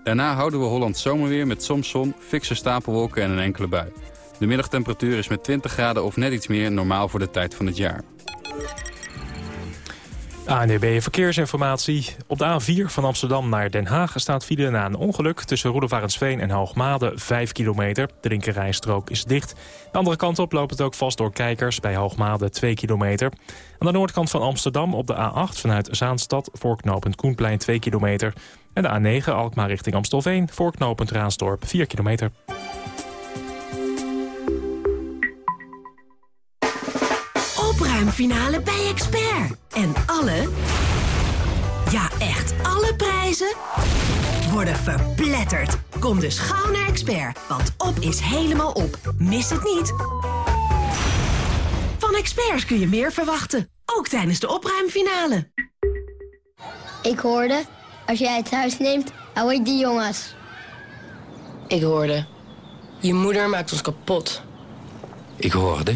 Daarna houden we Holland zomerweer met soms zon, fikse stapelwolken en een enkele bui. De middagtemperatuur is met 20 graden of net iets meer normaal voor de tijd van het jaar. ANDB Verkeersinformatie. Op de A4 van Amsterdam naar Den Haag staat file na een ongeluk... tussen Roelofarensveen en Hoogmade 5 kilometer. De linkerrijstrook is dicht. De andere kant op loopt het ook vast door kijkers bij Hoogmade 2 kilometer. Aan de noordkant van Amsterdam op de A8 vanuit Zaanstad... voorknopend Koenplein 2 kilometer. En de A9 Alkmaar richting Amstelveen voorknopend Raasdorp 4 kilometer. Opruimfinale bij Expert. En alle Ja, echt alle prijzen worden verpletterd. Kom dus gauw naar Expert, want op is helemaal op. Mis het niet. Van Experts kun je meer verwachten, ook tijdens de opruimfinale. Ik hoorde, als jij het huis neemt, hou ik die jongens. Ik hoorde, je moeder maakt ons kapot. Ik hoorde,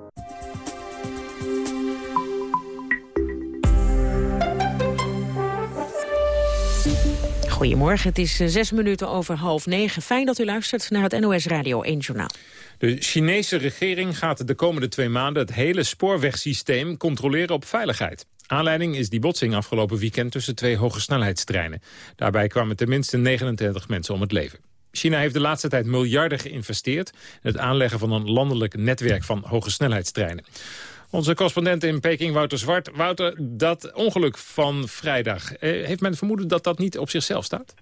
Goedemorgen, het is eh, zes minuten over half negen. Fijn dat u luistert naar het NOS Radio 1 Journaal. De Chinese regering gaat de komende twee maanden het hele spoorwegsysteem controleren op veiligheid. Aanleiding is die botsing afgelopen weekend tussen twee hogesnelheidstreinen. Daarbij kwamen tenminste 39 mensen om het leven. China heeft de laatste tijd miljarden geïnvesteerd... in het aanleggen van een landelijk netwerk van hogesnelheidstreinen. Onze correspondent in Peking, Wouter Zwart. Wouter, dat ongeluk van vrijdag, eh, heeft men vermoeden dat dat niet op zichzelf staat?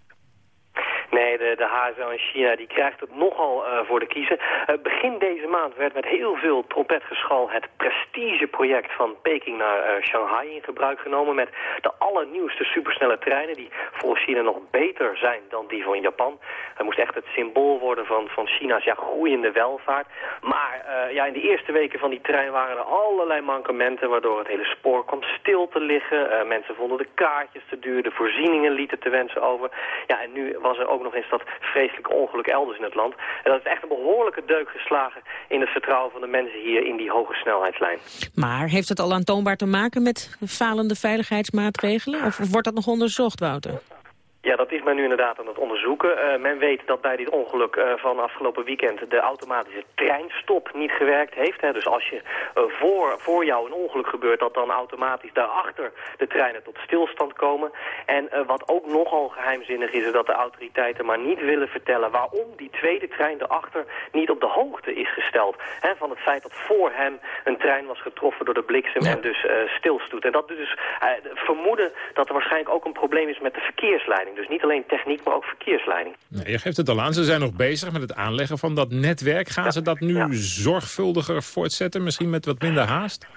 Nee, de, de HSL in China die krijgt het nogal uh, voor de kiezen. Uh, begin deze maand werd met heel veel trompetgeschal het prestigeproject van Peking naar uh, Shanghai in gebruik genomen. Met de allernieuwste supersnelle treinen die volgens China nog beter zijn dan die van Japan. Het moest echt het symbool worden van, van China's ja, groeiende welvaart. Maar ja, in de eerste weken van die trein waren er allerlei mankementen waardoor het hele spoor kwam stil te liggen. mensen vonden de kaartjes te duur, de voorzieningen lieten te wensen over. Ja, en nu was er ook nog eens dat vreselijke ongeluk elders in het land. En dat is echt een behoorlijke deuk geslagen in het vertrouwen van de mensen hier in die hoge snelheidslijn. Maar heeft het al aantoonbaar te maken met falende veiligheidsmaatregelen? Of wordt dat nog onderzocht, Wouter? Ja, dat is men nu inderdaad aan het onderzoeken. Uh, men weet dat bij dit ongeluk uh, van afgelopen weekend de automatische treinstop niet gewerkt heeft. Hè. Dus als je uh, voor, voor jou een ongeluk gebeurt, dat dan automatisch daarachter de treinen tot stilstand komen. En wat ook nogal geheimzinnig is, is dat de autoriteiten maar niet willen vertellen waarom die tweede trein erachter niet op de hoogte is gesteld. Hè, van het feit dat voor hem een trein was getroffen door de bliksem en dus stilstoet. En dat dus vermoeden dat er waarschijnlijk ook een probleem is met de verkeersleiding. Dus niet alleen techniek, maar ook verkeersleiding. Nee, je geeft het al aan, ze zijn nog bezig met het aanleggen van dat netwerk. Gaan ze dat nu zorgvuldiger voortzetten, misschien met wat minder haast?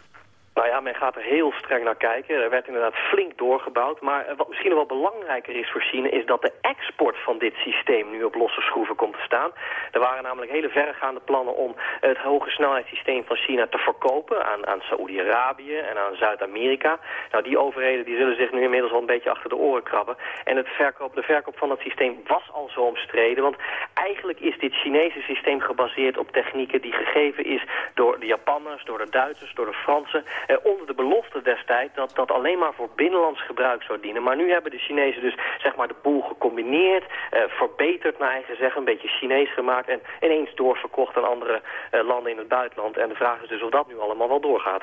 Nou ja, men gaat er heel streng naar kijken. Er werd inderdaad flink doorgebouwd. Maar wat misschien nog wel belangrijker is voor China... is dat de export van dit systeem nu op losse schroeven komt te staan. Er waren namelijk hele verregaande plannen om het hoge snelheidssysteem van China te verkopen... aan, aan Saoedi-Arabië en aan Zuid-Amerika. Nou, die overheden die zullen zich nu inmiddels al een beetje achter de oren krabben. En het verkoop, de verkoop van het systeem was al zo omstreden. Want eigenlijk is dit Chinese systeem gebaseerd op technieken die gegeven is... door de Japanners, door de Duitsers, door de Fransen... Eh, onder de belofte destijds dat dat alleen maar voor binnenlands gebruik zou dienen. Maar nu hebben de Chinezen dus zeg maar de boel gecombineerd, eh, verbeterd naar eigen zeggen, een beetje Chinees gemaakt en ineens doorverkocht aan andere eh, landen in het buitenland. En de vraag is dus of dat nu allemaal wel doorgaat.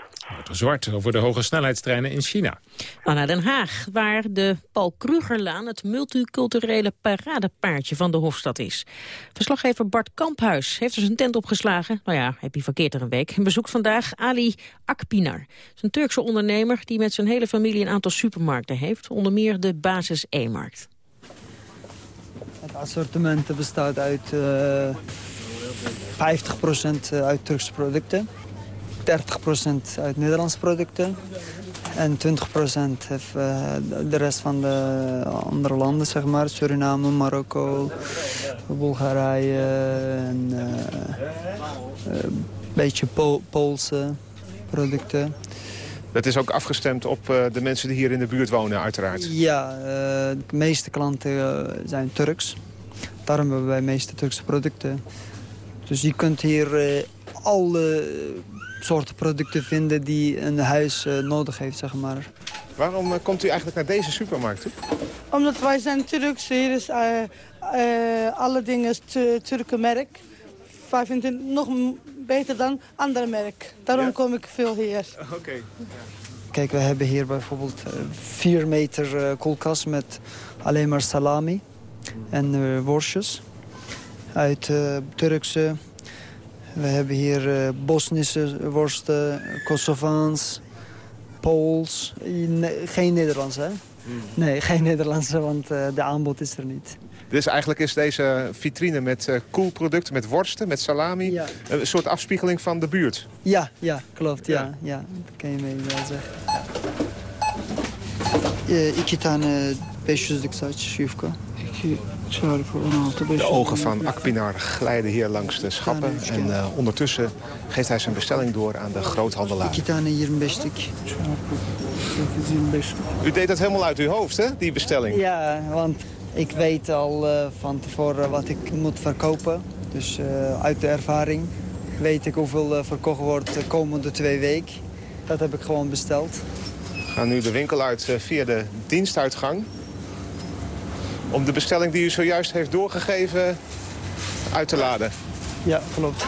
Zwart over de hoge snelheidstreinen in China. Dan naar Den Haag, waar de Paul Krugerlaan het multiculturele paradepaardje van de Hofstad is. Verslaggever Bart Kamphuis heeft er zijn tent opgeslagen. Nou ja, heb je verkeerd er een week. En bezoekt vandaag Ali Akpinar is een Turkse ondernemer die met zijn hele familie een aantal supermarkten heeft. Onder meer de Basis E-markt. Het assortiment bestaat uit uh, 50% uit Turkse producten. 30% uit Nederlandse producten. En 20% heeft uh, de rest van de andere landen, zeg maar. Suriname, Marokko, Bulgarije en een beetje po Poolse producten. Dat is ook afgestemd op uh, de mensen die hier in de buurt wonen, uiteraard. Ja, uh, de meeste klanten uh, zijn Turks. Daarom hebben wij de meeste Turkse producten. Dus je kunt hier alle soorten producten vinden die een huis nodig heeft, zeg maar. Waarom komt u eigenlijk naar deze supermarkt toe? Omdat wij zijn Turks. Hier is alle dingen Turke merk. Wij vinden het nog beter dan andere merk. Daarom kom ik veel hier. Oké. Ja. Kijk, we hebben hier bijvoorbeeld 4 meter uh, koelkast met alleen maar salami en uh, worstjes. Uit uh, Turkse, We hebben hier uh, Bosnische worsten, Kosovaans, Pools. Geen Nederlands, hè? Hmm. Nee, geen Nederlandse, want uh, de aanbod is er niet. Dus eigenlijk is deze vitrine met uh, koelproducten, met worsten, met salami... een soort afspiegeling van de buurt. Ja, ja klopt. Ja. Ja, ja dat kan je mee wel zeggen. Uh, iki tane 500'lük saç yufka. De ogen van Akpinar glijden hier langs de schappen. En uh, ondertussen geeft hij zijn bestelling door aan de groothandelaar. U deed dat helemaal uit uw hoofd, hè, die bestelling? Ja, want ik weet al uh, van tevoren wat ik moet verkopen. Dus uh, uit de ervaring weet ik hoeveel verkocht wordt de komende twee weken. Dat heb ik gewoon besteld. We gaan nu de winkel uit via de dienstuitgang om de bestelling die u zojuist heeft doorgegeven uit te laden. Ja, klopt.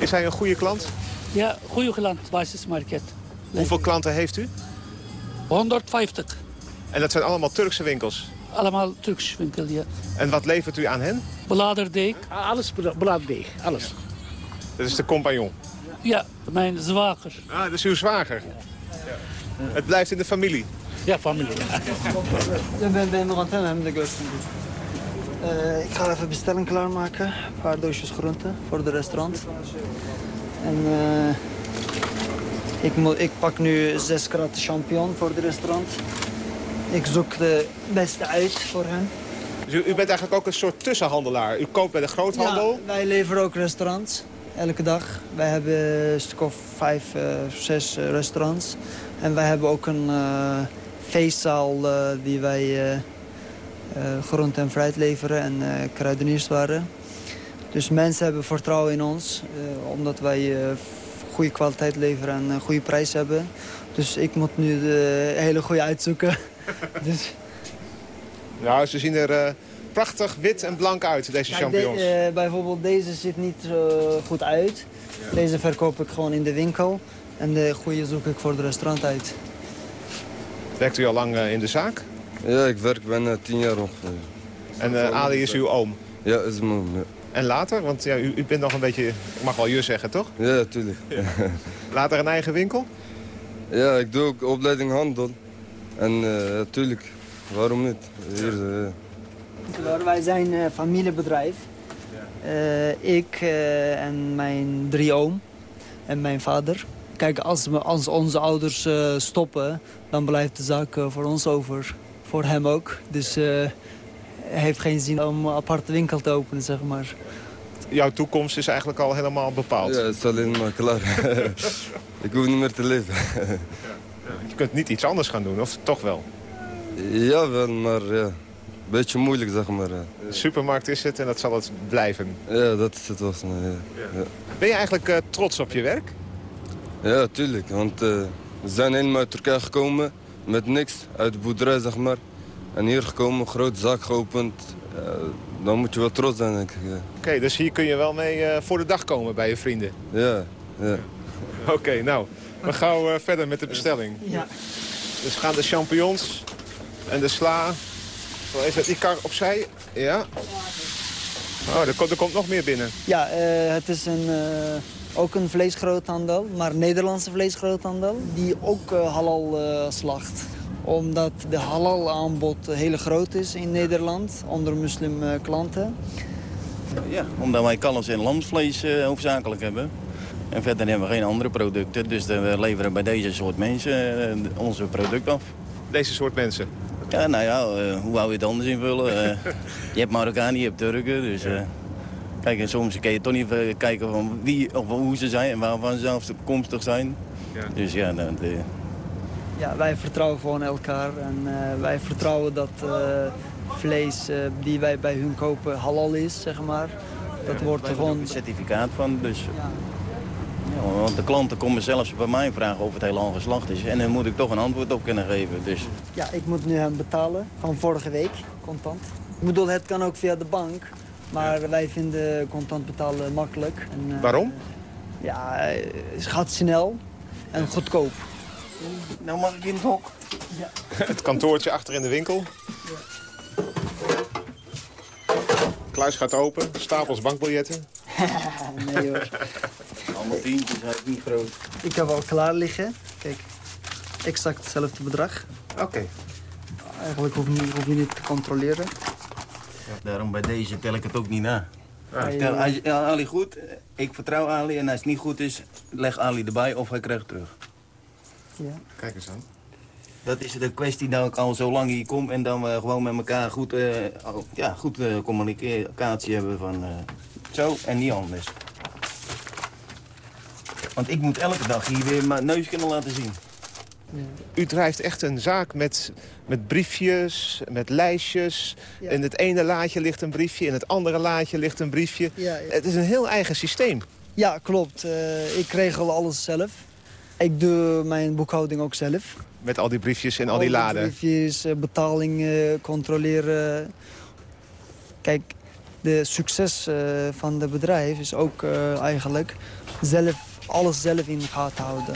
Is hij een goede klant? Ja, goede klant, basismarkt. Hoeveel klanten heeft u? 150. En dat zijn allemaal Turkse winkels? Allemaal Turkse winkels, ja. En wat levert u aan hen? Bladerdeeg. Alles bladerdeeg, alles. Dat is de compagnon? Ja, mijn zwager. Ah, dat is uw zwager? Ja. Het blijft in de familie? Ja, familie. Ja, ben, aan het hem de. Uh, ik ga even bestelling klaarmaken. Een paar doosjes groenten voor de restaurant. En uh, ik, moet, ik pak nu zes kratten champignon voor de restaurant. Ik zoek de beste uit voor hen. Dus u, u, bent eigenlijk ook een soort tussenhandelaar. U koopt bij de groothandel? Ja, wij leveren ook restaurants. Elke dag. Wij hebben een stuk of vijf, uh, zes restaurants. En wij hebben ook een feestzaal uh, die wij grond en fruit leveren en kruidenierswaren. Dus mensen hebben vertrouwen in ons, omdat wij goede kwaliteit leveren en een goede prijs hebben. Dus ik moet nu de hele goede uitzoeken. dus... Ja, ze zien er prachtig wit en blank uit, deze champignons. De, bijvoorbeeld deze ziet niet zo goed uit. Deze verkoop ik gewoon in de winkel. En de goede zoek ik voor het restaurant uit. Werkt u al lang eh, in de zaak? Ja, ik werk bijna tien jaar ongeveer. En uh, Ali is uw oom? Ja, is mijn oom, ja. En later? Want ja, u, u, bent nog een beetje, ik mag wel je zeggen, toch? Ja, tuurlijk. later een eigen winkel? Ja, ik doe ook opleiding handel. En uh, tuurlijk, waarom niet? Hier, uh... Wij zijn een familiebedrijf. ik en mijn drie oom en mijn vader. Kijk, als, we, als onze ouders uh, stoppen, dan blijft de zaak uh, voor ons over. Voor hem ook. Dus uh, heeft geen zin om een aparte winkel te openen, zeg maar. Jouw toekomst is eigenlijk al helemaal bepaald? Ja, het is alleen maar klaar. Ik hoef niet meer te leven. Je kunt niet iets anders gaan doen, of toch wel? Ja, wel, maar ja. Een beetje moeilijk, zeg maar. De supermarkt is het en dat zal het blijven? Ja, dat is het wel. Ja. Ja. Ben je eigenlijk trots op je werk? Ja, tuurlijk. Want uh, we zijn helemaal uit Turkije gekomen met niks. Uit de boerderij, zeg maar. En hier gekomen, grote zaak geopend. Uh, dan moet je wel trots zijn, denk ik. Ja. Oké, dus hier kun je wel mee voor de dag komen bij je vrienden? Ja, ja. Oké, okay, nou, we gaan verder met de bestelling. Ja. Dus gaan de champignons en de sla... Zo, even die kar opzij. Ja. Oh, er komt, er komt nog meer binnen. Ja, het is een ook een vleesgroothandel, maar Nederlandse vleesgroothandel, die ook uh, halal uh, slacht omdat de halal aanbod heel groot is in Nederland onder moslimklanten. Ja, omdat wij kalfs- en lamsvlees uh, hoofdzakelijk hebben. En verder hebben we geen andere producten. Dus we leveren bij deze soort mensen onze product af. Deze soort mensen? Ja, nou ja, hoe wou je het anders invullen? je hebt Marokkanen, je hebt Turken, dus... Kijk, en soms kun je toch niet kijken van wie of hoe ze zijn en waarvan ze zelf komstig zijn. Ja. Dus ja, dan, de... ja, wij vertrouwen gewoon elkaar en uh, wij vertrouwen dat uh, vlees uh, die wij bij hun kopen halal is, zeg maar. Dat ja, wordt er gewoon... een certificaat van, dus... Ja. Ja, want de klanten komen zelfs bij mij vragen of het helemaal geslacht is. En dan moet ik toch een antwoord op kunnen geven. Dus. Ja, ik moet nu hem betalen van vorige week, contant. Ik bedoel, het kan ook via de bank. Maar wij vinden contant betalen makkelijk. En, uh, Waarom? Ja, het gaat snel en goedkoop. Nou mag ik in het hok. Ja. Het kantoortje achter in de winkel. Kluis gaat open, stapels bankbiljetten. nee hoor. Allemaal tientjes, hij is niet groot. Ik heb al klaar liggen. Kijk, exact hetzelfde bedrag. Oké. Eigenlijk hoef je, hoef je niet te controleren. Daarom bij deze tel ik het ook niet na. Ah. Ik tel, als je- ja, Ali goed, ik vertrouw Ali en als het niet goed is, leg Ali erbij of hij krijgt terug. Ja. Kijk eens aan. Dat is de kwestie dat ik al zo lang hier kom en dan we gewoon met elkaar goed, eh, al- ja, goed eh, communicatie hebben van eh, zo en niet anders. Want ik moet elke dag hier weer mijn neus kunnen laten zien. U drijft echt een zaak met, met briefjes, met lijstjes. Ja. In het ene laadje ligt een briefje, in het andere laadje ligt een briefje. Ja, ja. Het is een heel eigen systeem. Ja, klopt. Eh, ik regel alles zelf. Ik doe mijn boekhouding ook zelf. Met al die briefjes en al die laden. briefjes, eh, betalingen controleren. Kijk, de succes eh, van het bedrijf is ook eh, eigenlijk zelf, alles zelf in de gaten houden.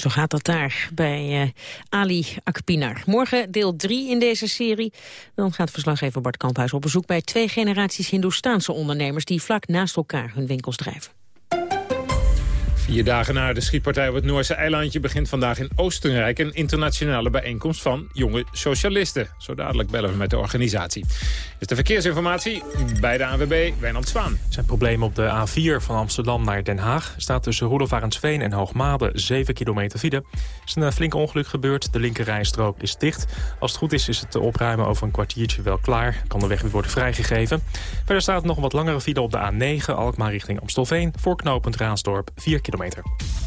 Zo gaat dat daar bij eh, Ali Akpinar. Morgen deel 3 in deze serie. Dan gaat verslaggever Bart Kamphuis op bezoek bij twee generaties Hindoestaanse ondernemers... die vlak naast elkaar hun winkels drijven. Vier dagen na de schietpartij op het Noorse eilandje... begint vandaag in Oostenrijk een internationale bijeenkomst van jonge socialisten. Zo dadelijk bellen we met de organisatie. Is de verkeersinformatie bij de ANWB, Wijnand Zwaan. Zijn problemen op de A4 van Amsterdam naar Den Haag. Staat tussen Roelofarensveen en Hoogmade 7 kilometer file. Is een eh, flink ongeluk gebeurd. De linkerrijstrook is dicht. Als het goed is, is het te opruimen over een kwartiertje wel klaar. Kan de weg weer worden vrijgegeven. Verder staat nog een wat langere file op de A9, Alkmaar richting Amstelveen. Voor knooppunt Raasdorp 4 kilometer.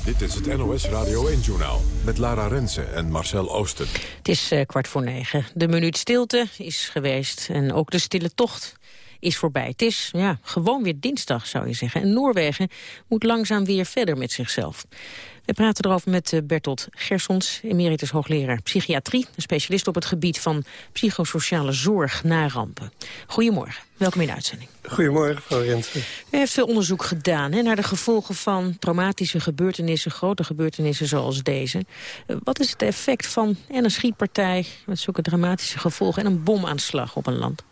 Dit is het NOS Radio 1-journaal met Lara Rensen en Marcel Oosten. Het is eh, kwart voor negen. De minuut stilte is geweest en ook de stille tocht is voorbij. Het is ja, gewoon weer dinsdag, zou je zeggen. En Noorwegen moet langzaam weer verder met zichzelf. We praten erover met eh, Bertolt Gersons, emeritus hoogleraar psychiatrie... een specialist op het gebied van psychosociale zorg na rampen. Goedemorgen, welkom in de uitzending. Goedemorgen, mevrouw Rensen. U heeft veel onderzoek gedaan hè, naar de gevolgen van traumatische gebeurtenissen, grote gebeurtenissen zoals deze. Eh, Wat is het effect van en een schietpartij met zulke dramatische gevolgen en een bomaanslag op een land?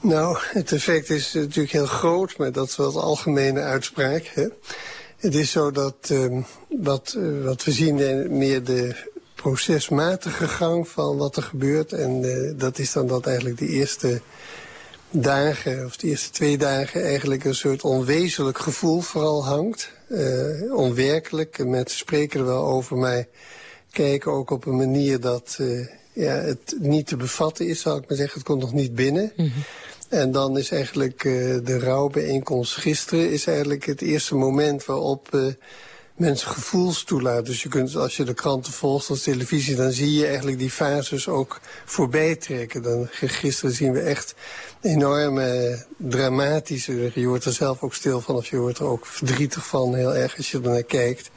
Nou, het effect is natuurlijk heel groot, maar dat is wel de algemene uitspraak. Hè? Het is zo dat ehm, wat, eh, wat we zien eh, meer de procesmatige gang van wat er gebeurt. En eh, dat is dan dat eigenlijk de eerste dagen, of de eerste twee dagen... eigenlijk een soort onwezenlijk gevoel vooral hangt. Onwerkelijk, mensen spreken er wel over, maar kijken ook op een manier dat ja, het niet te bevatten is, zal ik maar zeggen. Het komt nog niet binnen. En dan is eigenlijk eh, de rouwbijeenkomst gisteren... is eigenlijk het eerste moment waarop eh, mensen gevoels toelaten. Dus je kunt, als je de kranten volgt of televisie... dan zie je eigenlijk die fases ook voorbij trekken. Dan, gisteren zien we echt enorme dramatische... je wordt er zelf ook stil van of je wordt er ook verdrietig van... heel erg als je er naar kijkt.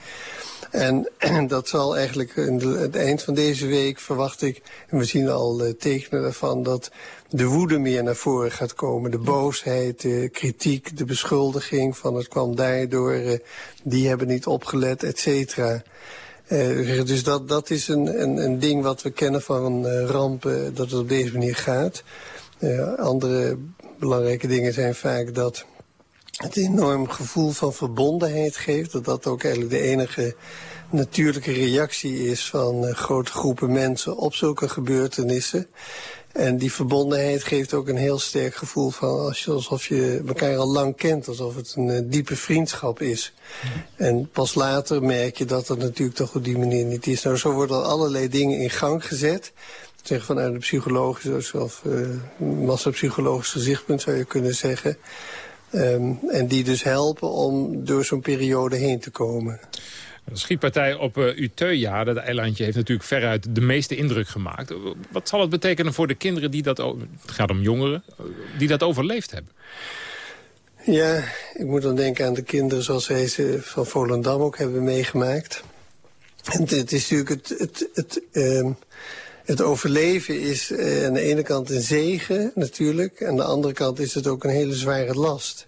En dat zal eigenlijk de, het eind van deze week verwacht ik... en we zien al eh, tekenen daarvan dat de woede meer naar voren gaat komen. De boosheid, de kritiek, de beschuldiging van het kwam daardoor... eh, die hebben niet opgelet, et cetera. Eh, dus dat, dat is een, een, een ding wat we kennen van eh, rampen, dat het op deze manier gaat. Andere belangrijke dingen zijn vaak dat het een enorm gevoel van verbondenheid geeft. Dat dat ook eigenlijk de enige natuurlijke reactie is van grote groepen mensen op zulke gebeurtenissen. En die verbondenheid geeft ook een heel sterk gevoel van alsof je elkaar al lang kent. Alsof het een eh, diepe vriendschap is. En pas later merk je dat het natuurlijk toch op die manier niet is. Nou, zo worden er allerlei dingen in gang gezet. Zeg vanuit een psychologische of uh, massapsychologisch gezichtpunt zou je kunnen zeggen. Um, en die dus helpen om door zo'n periode heen te komen. De schietpartij op uh, dat eilandje, heeft natuurlijk veruit de meeste indruk gemaakt. Wat zal het betekenen voor de kinderen die dat, het gaat om jongeren, die dat overleefd hebben? Ja, ik moet dan denken aan de kinderen zoals wij ze van Volendam ook hebben meegemaakt. En het is natuurlijk het, het, het, um, het overleven is uh, aan de ene kant een zegen natuurlijk. Aan de andere kant is het ook een hele zware last.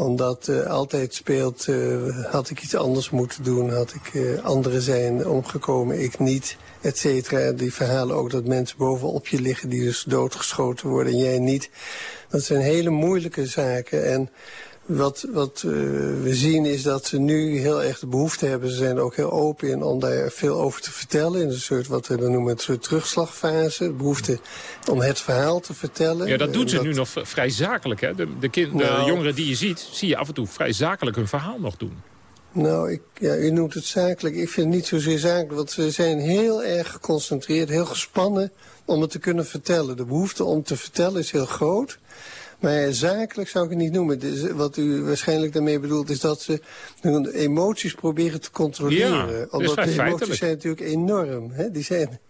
Omdat uh, altijd speelt, uh, had ik iets anders moeten doen, had ik uh, anderen zijn omgekomen, ik niet, et cetera. Die verhalen ook dat mensen bovenop je liggen die dus doodgeschoten worden en jij niet. Dat zijn hele moeilijke zaken en wat, wat uh, we zien is dat ze nu heel erg de behoefte hebben. Ze zijn er ook heel open in om daar veel over te vertellen. In een soort, wat we dan noemen, een soort terugslagfase. De behoefte om het verhaal te vertellen. Ja, dat doen ze dat... nu nog vrij zakelijk. Hè? De, de, kind, de nou, jongeren die je ziet, zie je af en toe vrij zakelijk hun verhaal nog doen. Nou, ik, ja, u noemt het zakelijk. Ik vind het niet zozeer zakelijk, want ze zijn heel erg geconcentreerd, heel gespannen om het te kunnen vertellen. De behoefte om te vertellen is heel groot. Maar zakelijk zou ik het niet noemen. Dus wat u waarschijnlijk daarmee bedoelt is dat ze hun emoties proberen te controleren. Ja, Omdat de emoties feitelijk. zijn natuurlijk enorm. Hè? Die zijn...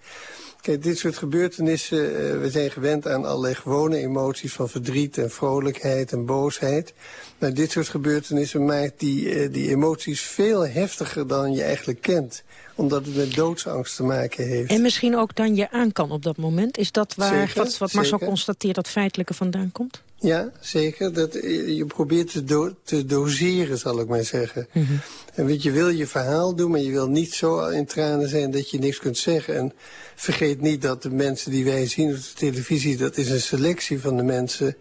Kijk, dit soort gebeurtenissen, uh, we zijn gewend aan allerlei gewone emoties van verdriet en vrolijkheid en boosheid. Maar dit soort gebeurtenissen maakt die, uh, die emoties veel heftiger dan je eigenlijk kent omdat het met doodsangst te maken heeft. En misschien ook dan je aan kan op dat moment? Is dat waar Zeker, wat, wat Marcel zeker. constateert dat feitelijke vandaan komt? Ja, zeker. Dat, je probeert te, do te doseren, zal ik maar zeggen. Mm -hmm. En weet je, wil je verhaal doen, maar je wil niet zo in tranen zijn dat je niks kunt zeggen. En vergeet niet dat de mensen die wij zien op de televisie... dat is een selectie van de mensen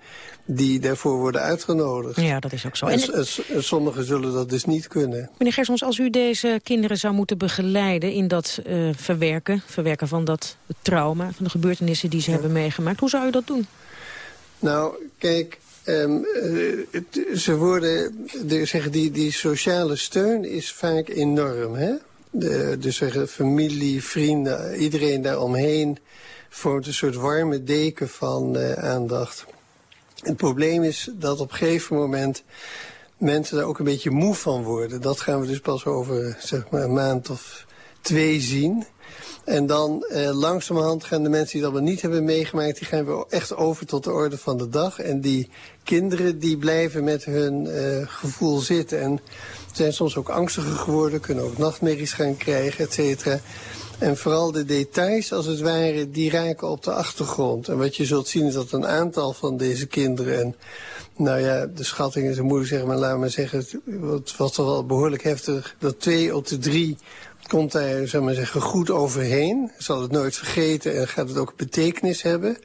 die daarvoor worden uitgenodigd. Ja, dat is ook zo. En, en, en sommigen zullen dat dus niet kunnen. Meneer Gersons, als u deze kinderen zou moeten begeleiden... in dat uh, verwerken, verwerken van dat trauma, van de gebeurtenissen die ze ja. hebben meegemaakt... hoe zou u dat doen? Nou, kijk, uh, het, ze worden, de, die, die sociale steun is vaak enorm, hè? De, dus zeggen, familie, vrienden, iedereen daaromheen vormt een soort warme deken van uh, aandacht. Het probleem is dat op een gegeven moment mensen daar ook een beetje moe van worden. Dat gaan we dus pas over zeg maar, een maand of twee zien. En dan eh, langzamerhand gaan de mensen die dat maar niet hebben meegemaakt... die gaan weer echt over tot de orde van de dag. En die kinderen die blijven met hun uh, gevoel zitten. En zijn soms ook angstiger geworden, kunnen ook nachtmerries gaan krijgen, et cetera. En vooral de details, als het ware, die raken op de achtergrond. En wat je zult zien is dat een aantal van deze kinderen... en nou ja, de schatting is moeilijk zeggen, maar laten we zeggen... het was toch wel behoorlijk heftig, dat twee op de drie komt daar, zeg maar zeggen, goed overheen. Zal het nooit vergeten en gaat het ook betekenis hebben.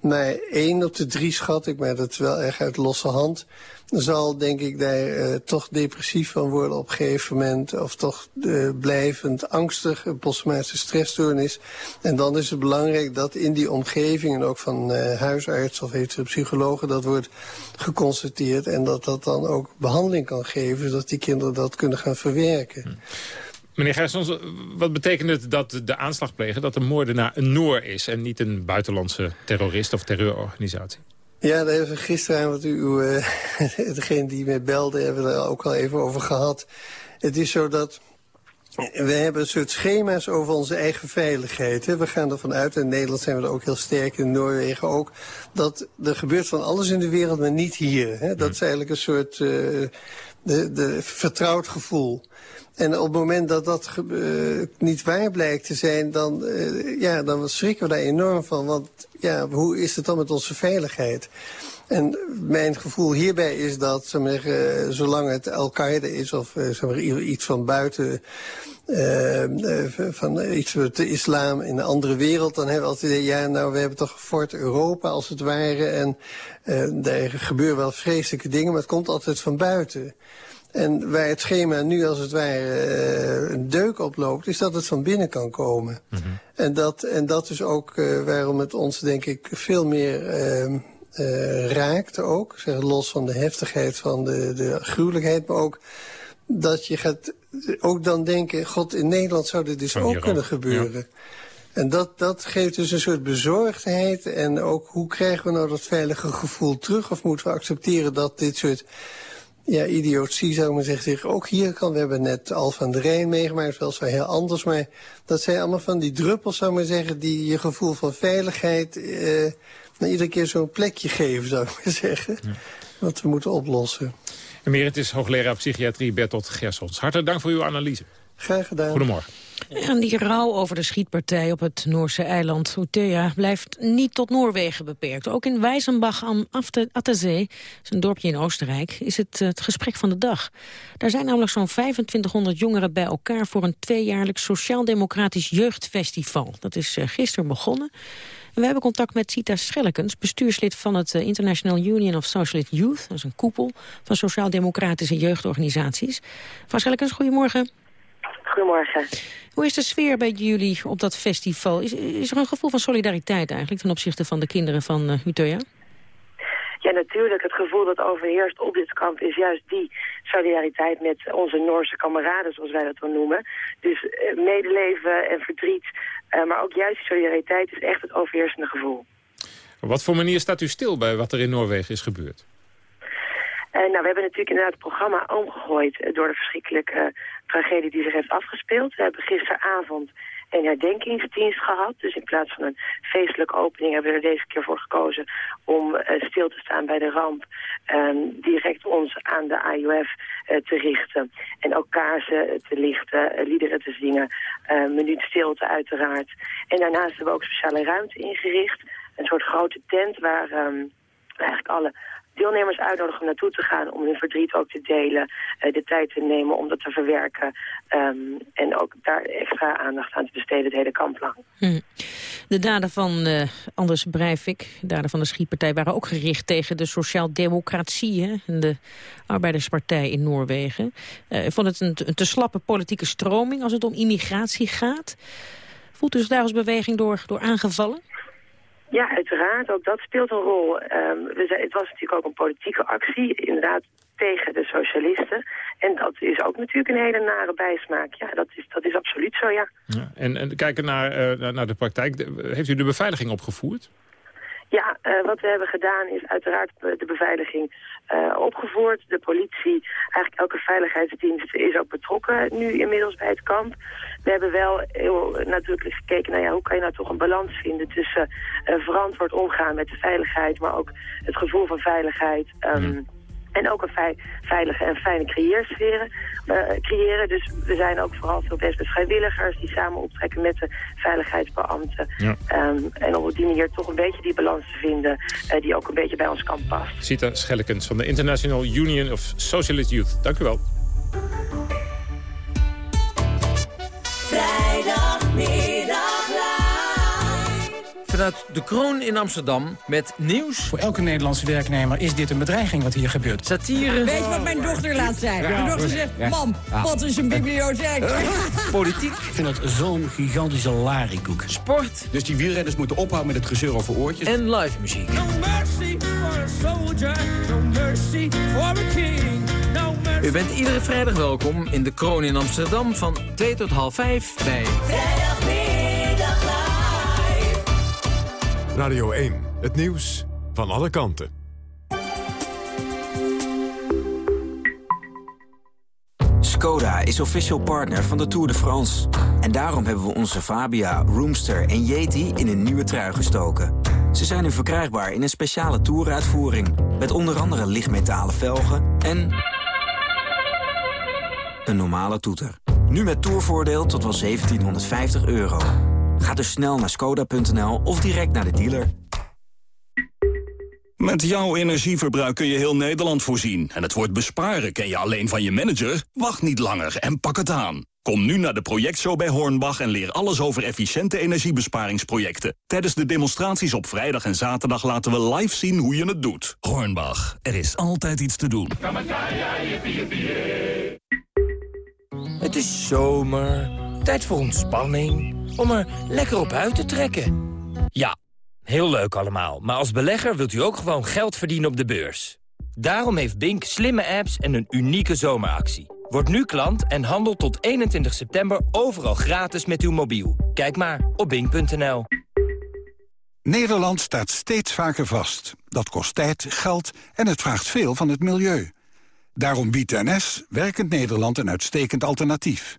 Maar één op de drie schat ik, maar dat wel erg uit losse hand... zal, denk ik, daar uh, toch depressief van worden op een gegeven moment... of toch uh, blijvend angstig, een posttraumatische stressstoornis. En dan is het belangrijk dat in die omgeving... en ook van uh, huisarts of psychologen dat wordt geconstateerd... en dat dat dan ook behandeling kan geven... zodat die kinderen dat kunnen gaan verwerken. Hm. Meneer Gijsons, wat betekent het dat de aanslagpleger... dat de moordenaar een Noor is en niet een buitenlandse terrorist of terreurorganisatie? Ja, daar hebben we gisteren, wat u, uh, degene die mij belde, hebben we er ook al even over gehad. Het is zo dat we hebben een soort schema's over onze eigen veiligheid. Hè. We gaan ervan uit, en in Nederland zijn we er ook heel sterk, in Noorwegen ook... dat er gebeurt van alles in de wereld, maar niet hier. Hè. Dat is eigenlijk een soort uh, de, de vertrouwd gevoel. En op het moment dat dat uh, niet waar blijkt te zijn, dan, uh, ja, dan schrikken we daar enorm van. Want ja, hoe is het dan met onze veiligheid? En mijn gevoel hierbij is dat, uh, zolang het Al-Qaeda is of zeg iets van buiten... van iets met de islam in een andere wereld, dan hebben we altijd ja, nou, we hebben toch Fort Europa als het ware. En daar gebeuren wel vreselijke dingen, maar het komt altijd van buiten. En waar het schema nu als het ware uh, een deuk oploopt... is dat het van binnen kan komen. Mm -hmm. en, dat, en dat is ook uh, waarom het ons denk ik veel meer uh, raakt ook. Zeg, los van de heftigheid van de, de gruwelijkheid. Maar ook dat je gaat ook dan denken... God, in Nederland zou dit dus van ook kunnen gebeuren. Ja. En dat, dat geeft dus een soort bezorgdheid. En ook hoe krijgen we nou dat veilige gevoel terug? Of moeten we accepteren dat dit soort ja, idiotie zou ik maar zeggen, zich ook hier kan. We hebben net Alphen aan de Rijn meegemaakt, wel zo heel anders. Maar dat zijn allemaal van die druppels, zou ik maar zeggen, die je gevoel van veiligheid uh, nou, iedere keer zo'n plekje geven, zou ik maar zeggen. Ja. Wat we moeten oplossen. Emeritus hoogleraar psychiatrie Bertolt Gersons. Hartelijk dank voor uw analyse. Graag gedaan. Goedemorgen. En die rouw over de schietpartij op het Noorse eiland Utøya blijft niet tot Noorwegen beperkt. Ook in Wijzenbach am Atterzee, een dorpje in Oostenrijk, is het het gesprek van de dag. Daar zijn namelijk zo'n 2500 jongeren bij elkaar voor een tweejaarlijks sociaal-democratisch jeugdfestival. Dat is uh, gisteren begonnen. En we hebben contact met Sita Schellekens, bestuurslid van het uh, International Union of Socialist Youth. Dat is een koepel van sociaal-democratische jeugdorganisaties. Van Schellekens, goedemorgen. Goedemorgen. Hoe is de sfeer bij jullie op dat festival? Is, is er een gevoel van solidariteit eigenlijk ten opzichte van de kinderen van uh, Utøya? Ja, natuurlijk. Het gevoel dat overheerst op dit kamp is juist die solidariteit met onze Noorse kameraden, zoals wij dat dan noemen. Dus uh, medeleven en verdriet, uh, maar ook juist die solidariteit is echt het overheersende gevoel. Op wat voor manier staat u stil bij wat er in Noorwegen is gebeurd? Uh, nou, we hebben natuurlijk inderdaad het programma omgegooid door de verschrikkelijke tragedie die zich heeft afgespeeld. We hebben gisteravond een herdenkingsdienst gehad. Dus in plaats van een feestelijke opening hebben we er deze keer voor gekozen om uh, stil te staan bij de ramp. Um, direct ons aan de AUF uh, te richten. En ook kaarsen te lichten, liederen te zingen, een minuut stilte uiteraard. En daarnaast hebben we ook speciale ruimte ingericht. Een soort grote tent waar um, eigenlijk alle deelnemers uitnodigen om naartoe te gaan... om hun verdriet ook te delen, uh, de tijd te nemen om dat te verwerken... Um, en ook daar extra aandacht aan te besteden het hele kamp lang. Hm. De daden van uh, Anders Breivik, de daden van de schietpartij... waren ook gericht tegen de sociaal-democratie en de arbeiderspartij in Noorwegen. Uh, vond het een, een te slappe politieke stroming als het om immigratie gaat. Voelt u zich daar als beweging door, door aangevallen? Ja, uiteraard. Ook dat speelt een rol. Um, we zijn, het was natuurlijk ook een politieke actie, inderdaad tegen de socialisten. En dat is ook natuurlijk een hele nare bijsmaak. Ja, dat is, dat is absoluut zo, ja. ja en, en kijken naar, uh, naar de praktijk, heeft u de beveiliging opgevoerd? Ja, uh, wat we hebben gedaan is uiteraard de beveiliging uh, opgevoerd. De politie, eigenlijk elke veiligheidsdienst is ook betrokken nu inmiddels bij het kamp. We hebben wel heel nadrukkelijk gekeken naar ja, hoe kan je nou toch een balans vinden tussen uh, verantwoord omgaan met de veiligheid, maar ook het gevoel van veiligheid. Mm. En ook een veilige en fijne creëersferen uh, creëren. Dus we zijn ook vooral veel best met vrijwilligers die samen optrekken met de veiligheidsbeambten. Ja. Um, en om op die manier toch een beetje die balans te vinden uh, die ook een beetje bij ons kamp past. Sita Schellekens van de International Union of Socialist Youth. Dank u wel. Vanuit de Kroon in Amsterdam met nieuws. Voor elke Nederlandse werknemer is dit een bedreiging wat hier gebeurt. Satire. Weet je wat mijn dochter laat zei? Ja. Mijn dochter zegt, ja. mam, ja. wat is een bibliotheek? Politiek. Ik vind het zo'n gigantische larikoek. Sport. Dus die wielrenners moeten ophouden met het gezeur over oortjes. En live muziek. No mercy for a soldier, no mercy for a king. No mercy. U bent iedere vrijdag welkom in de Kroon in Amsterdam van 2 tot half 5 bij... Vrijdagmiddag Radio 1, het nieuws van alle kanten. Skoda is official partner van de Tour de France. En daarom hebben we onze Fabia, Roomster en Yeti in een nieuwe trui gestoken. Ze zijn nu verkrijgbaar in een speciale touruitvoering... met onder andere lichtmetalen velgen en... een normale toeter. Nu met tourvoordeel tot wel 1750 euro. Ga dus snel naar skoda.nl of direct naar de dealer. Met jouw energieverbruik kun je heel Nederland voorzien. En het woord besparen ken je alleen van je manager? Wacht niet langer en pak het aan. Kom nu naar de projectshow bij Hornbach en leer alles over efficiënte energiebesparingsprojecten. Tijdens de demonstraties op vrijdag en zaterdag laten we live zien hoe je het doet. Hornbach, er is altijd iets te doen. Het is zomer, tijd voor ontspanning, om er lekker op uit te trekken. Ja, heel leuk allemaal, maar als belegger wilt u ook gewoon geld verdienen op de beurs. Daarom heeft Bink slimme apps en een unieke zomeractie. Word nu klant en handel tot 21 september overal gratis met uw mobiel. Kijk maar op bink.nl. Nederland staat steeds vaker vast. Dat kost tijd, geld en het vraagt veel van het milieu. Daarom biedt NS Werkend Nederland een uitstekend alternatief.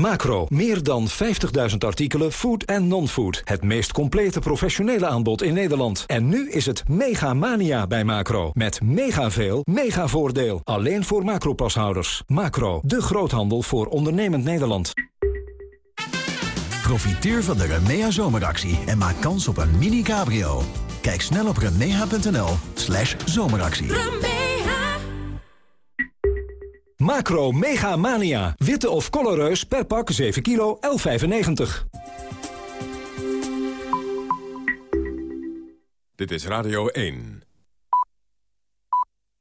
Macro, meer dan 50.000 artikelen, food en non-food. Het meest complete professionele aanbod in Nederland. En nu is het mega mania bij Macro. Met mega veel, mega voordeel. Alleen voor Macro-pashouders. Macro, de groothandel voor ondernemend Nederland. Profiteer van de Remea zomeractie en maak kans op een mini-cabrio. Kijk snel op remea.nl slash zomeractie. Macro Mega Mania. Witte of colorreus per pak 7 kilo 11,95. Dit is Radio 1.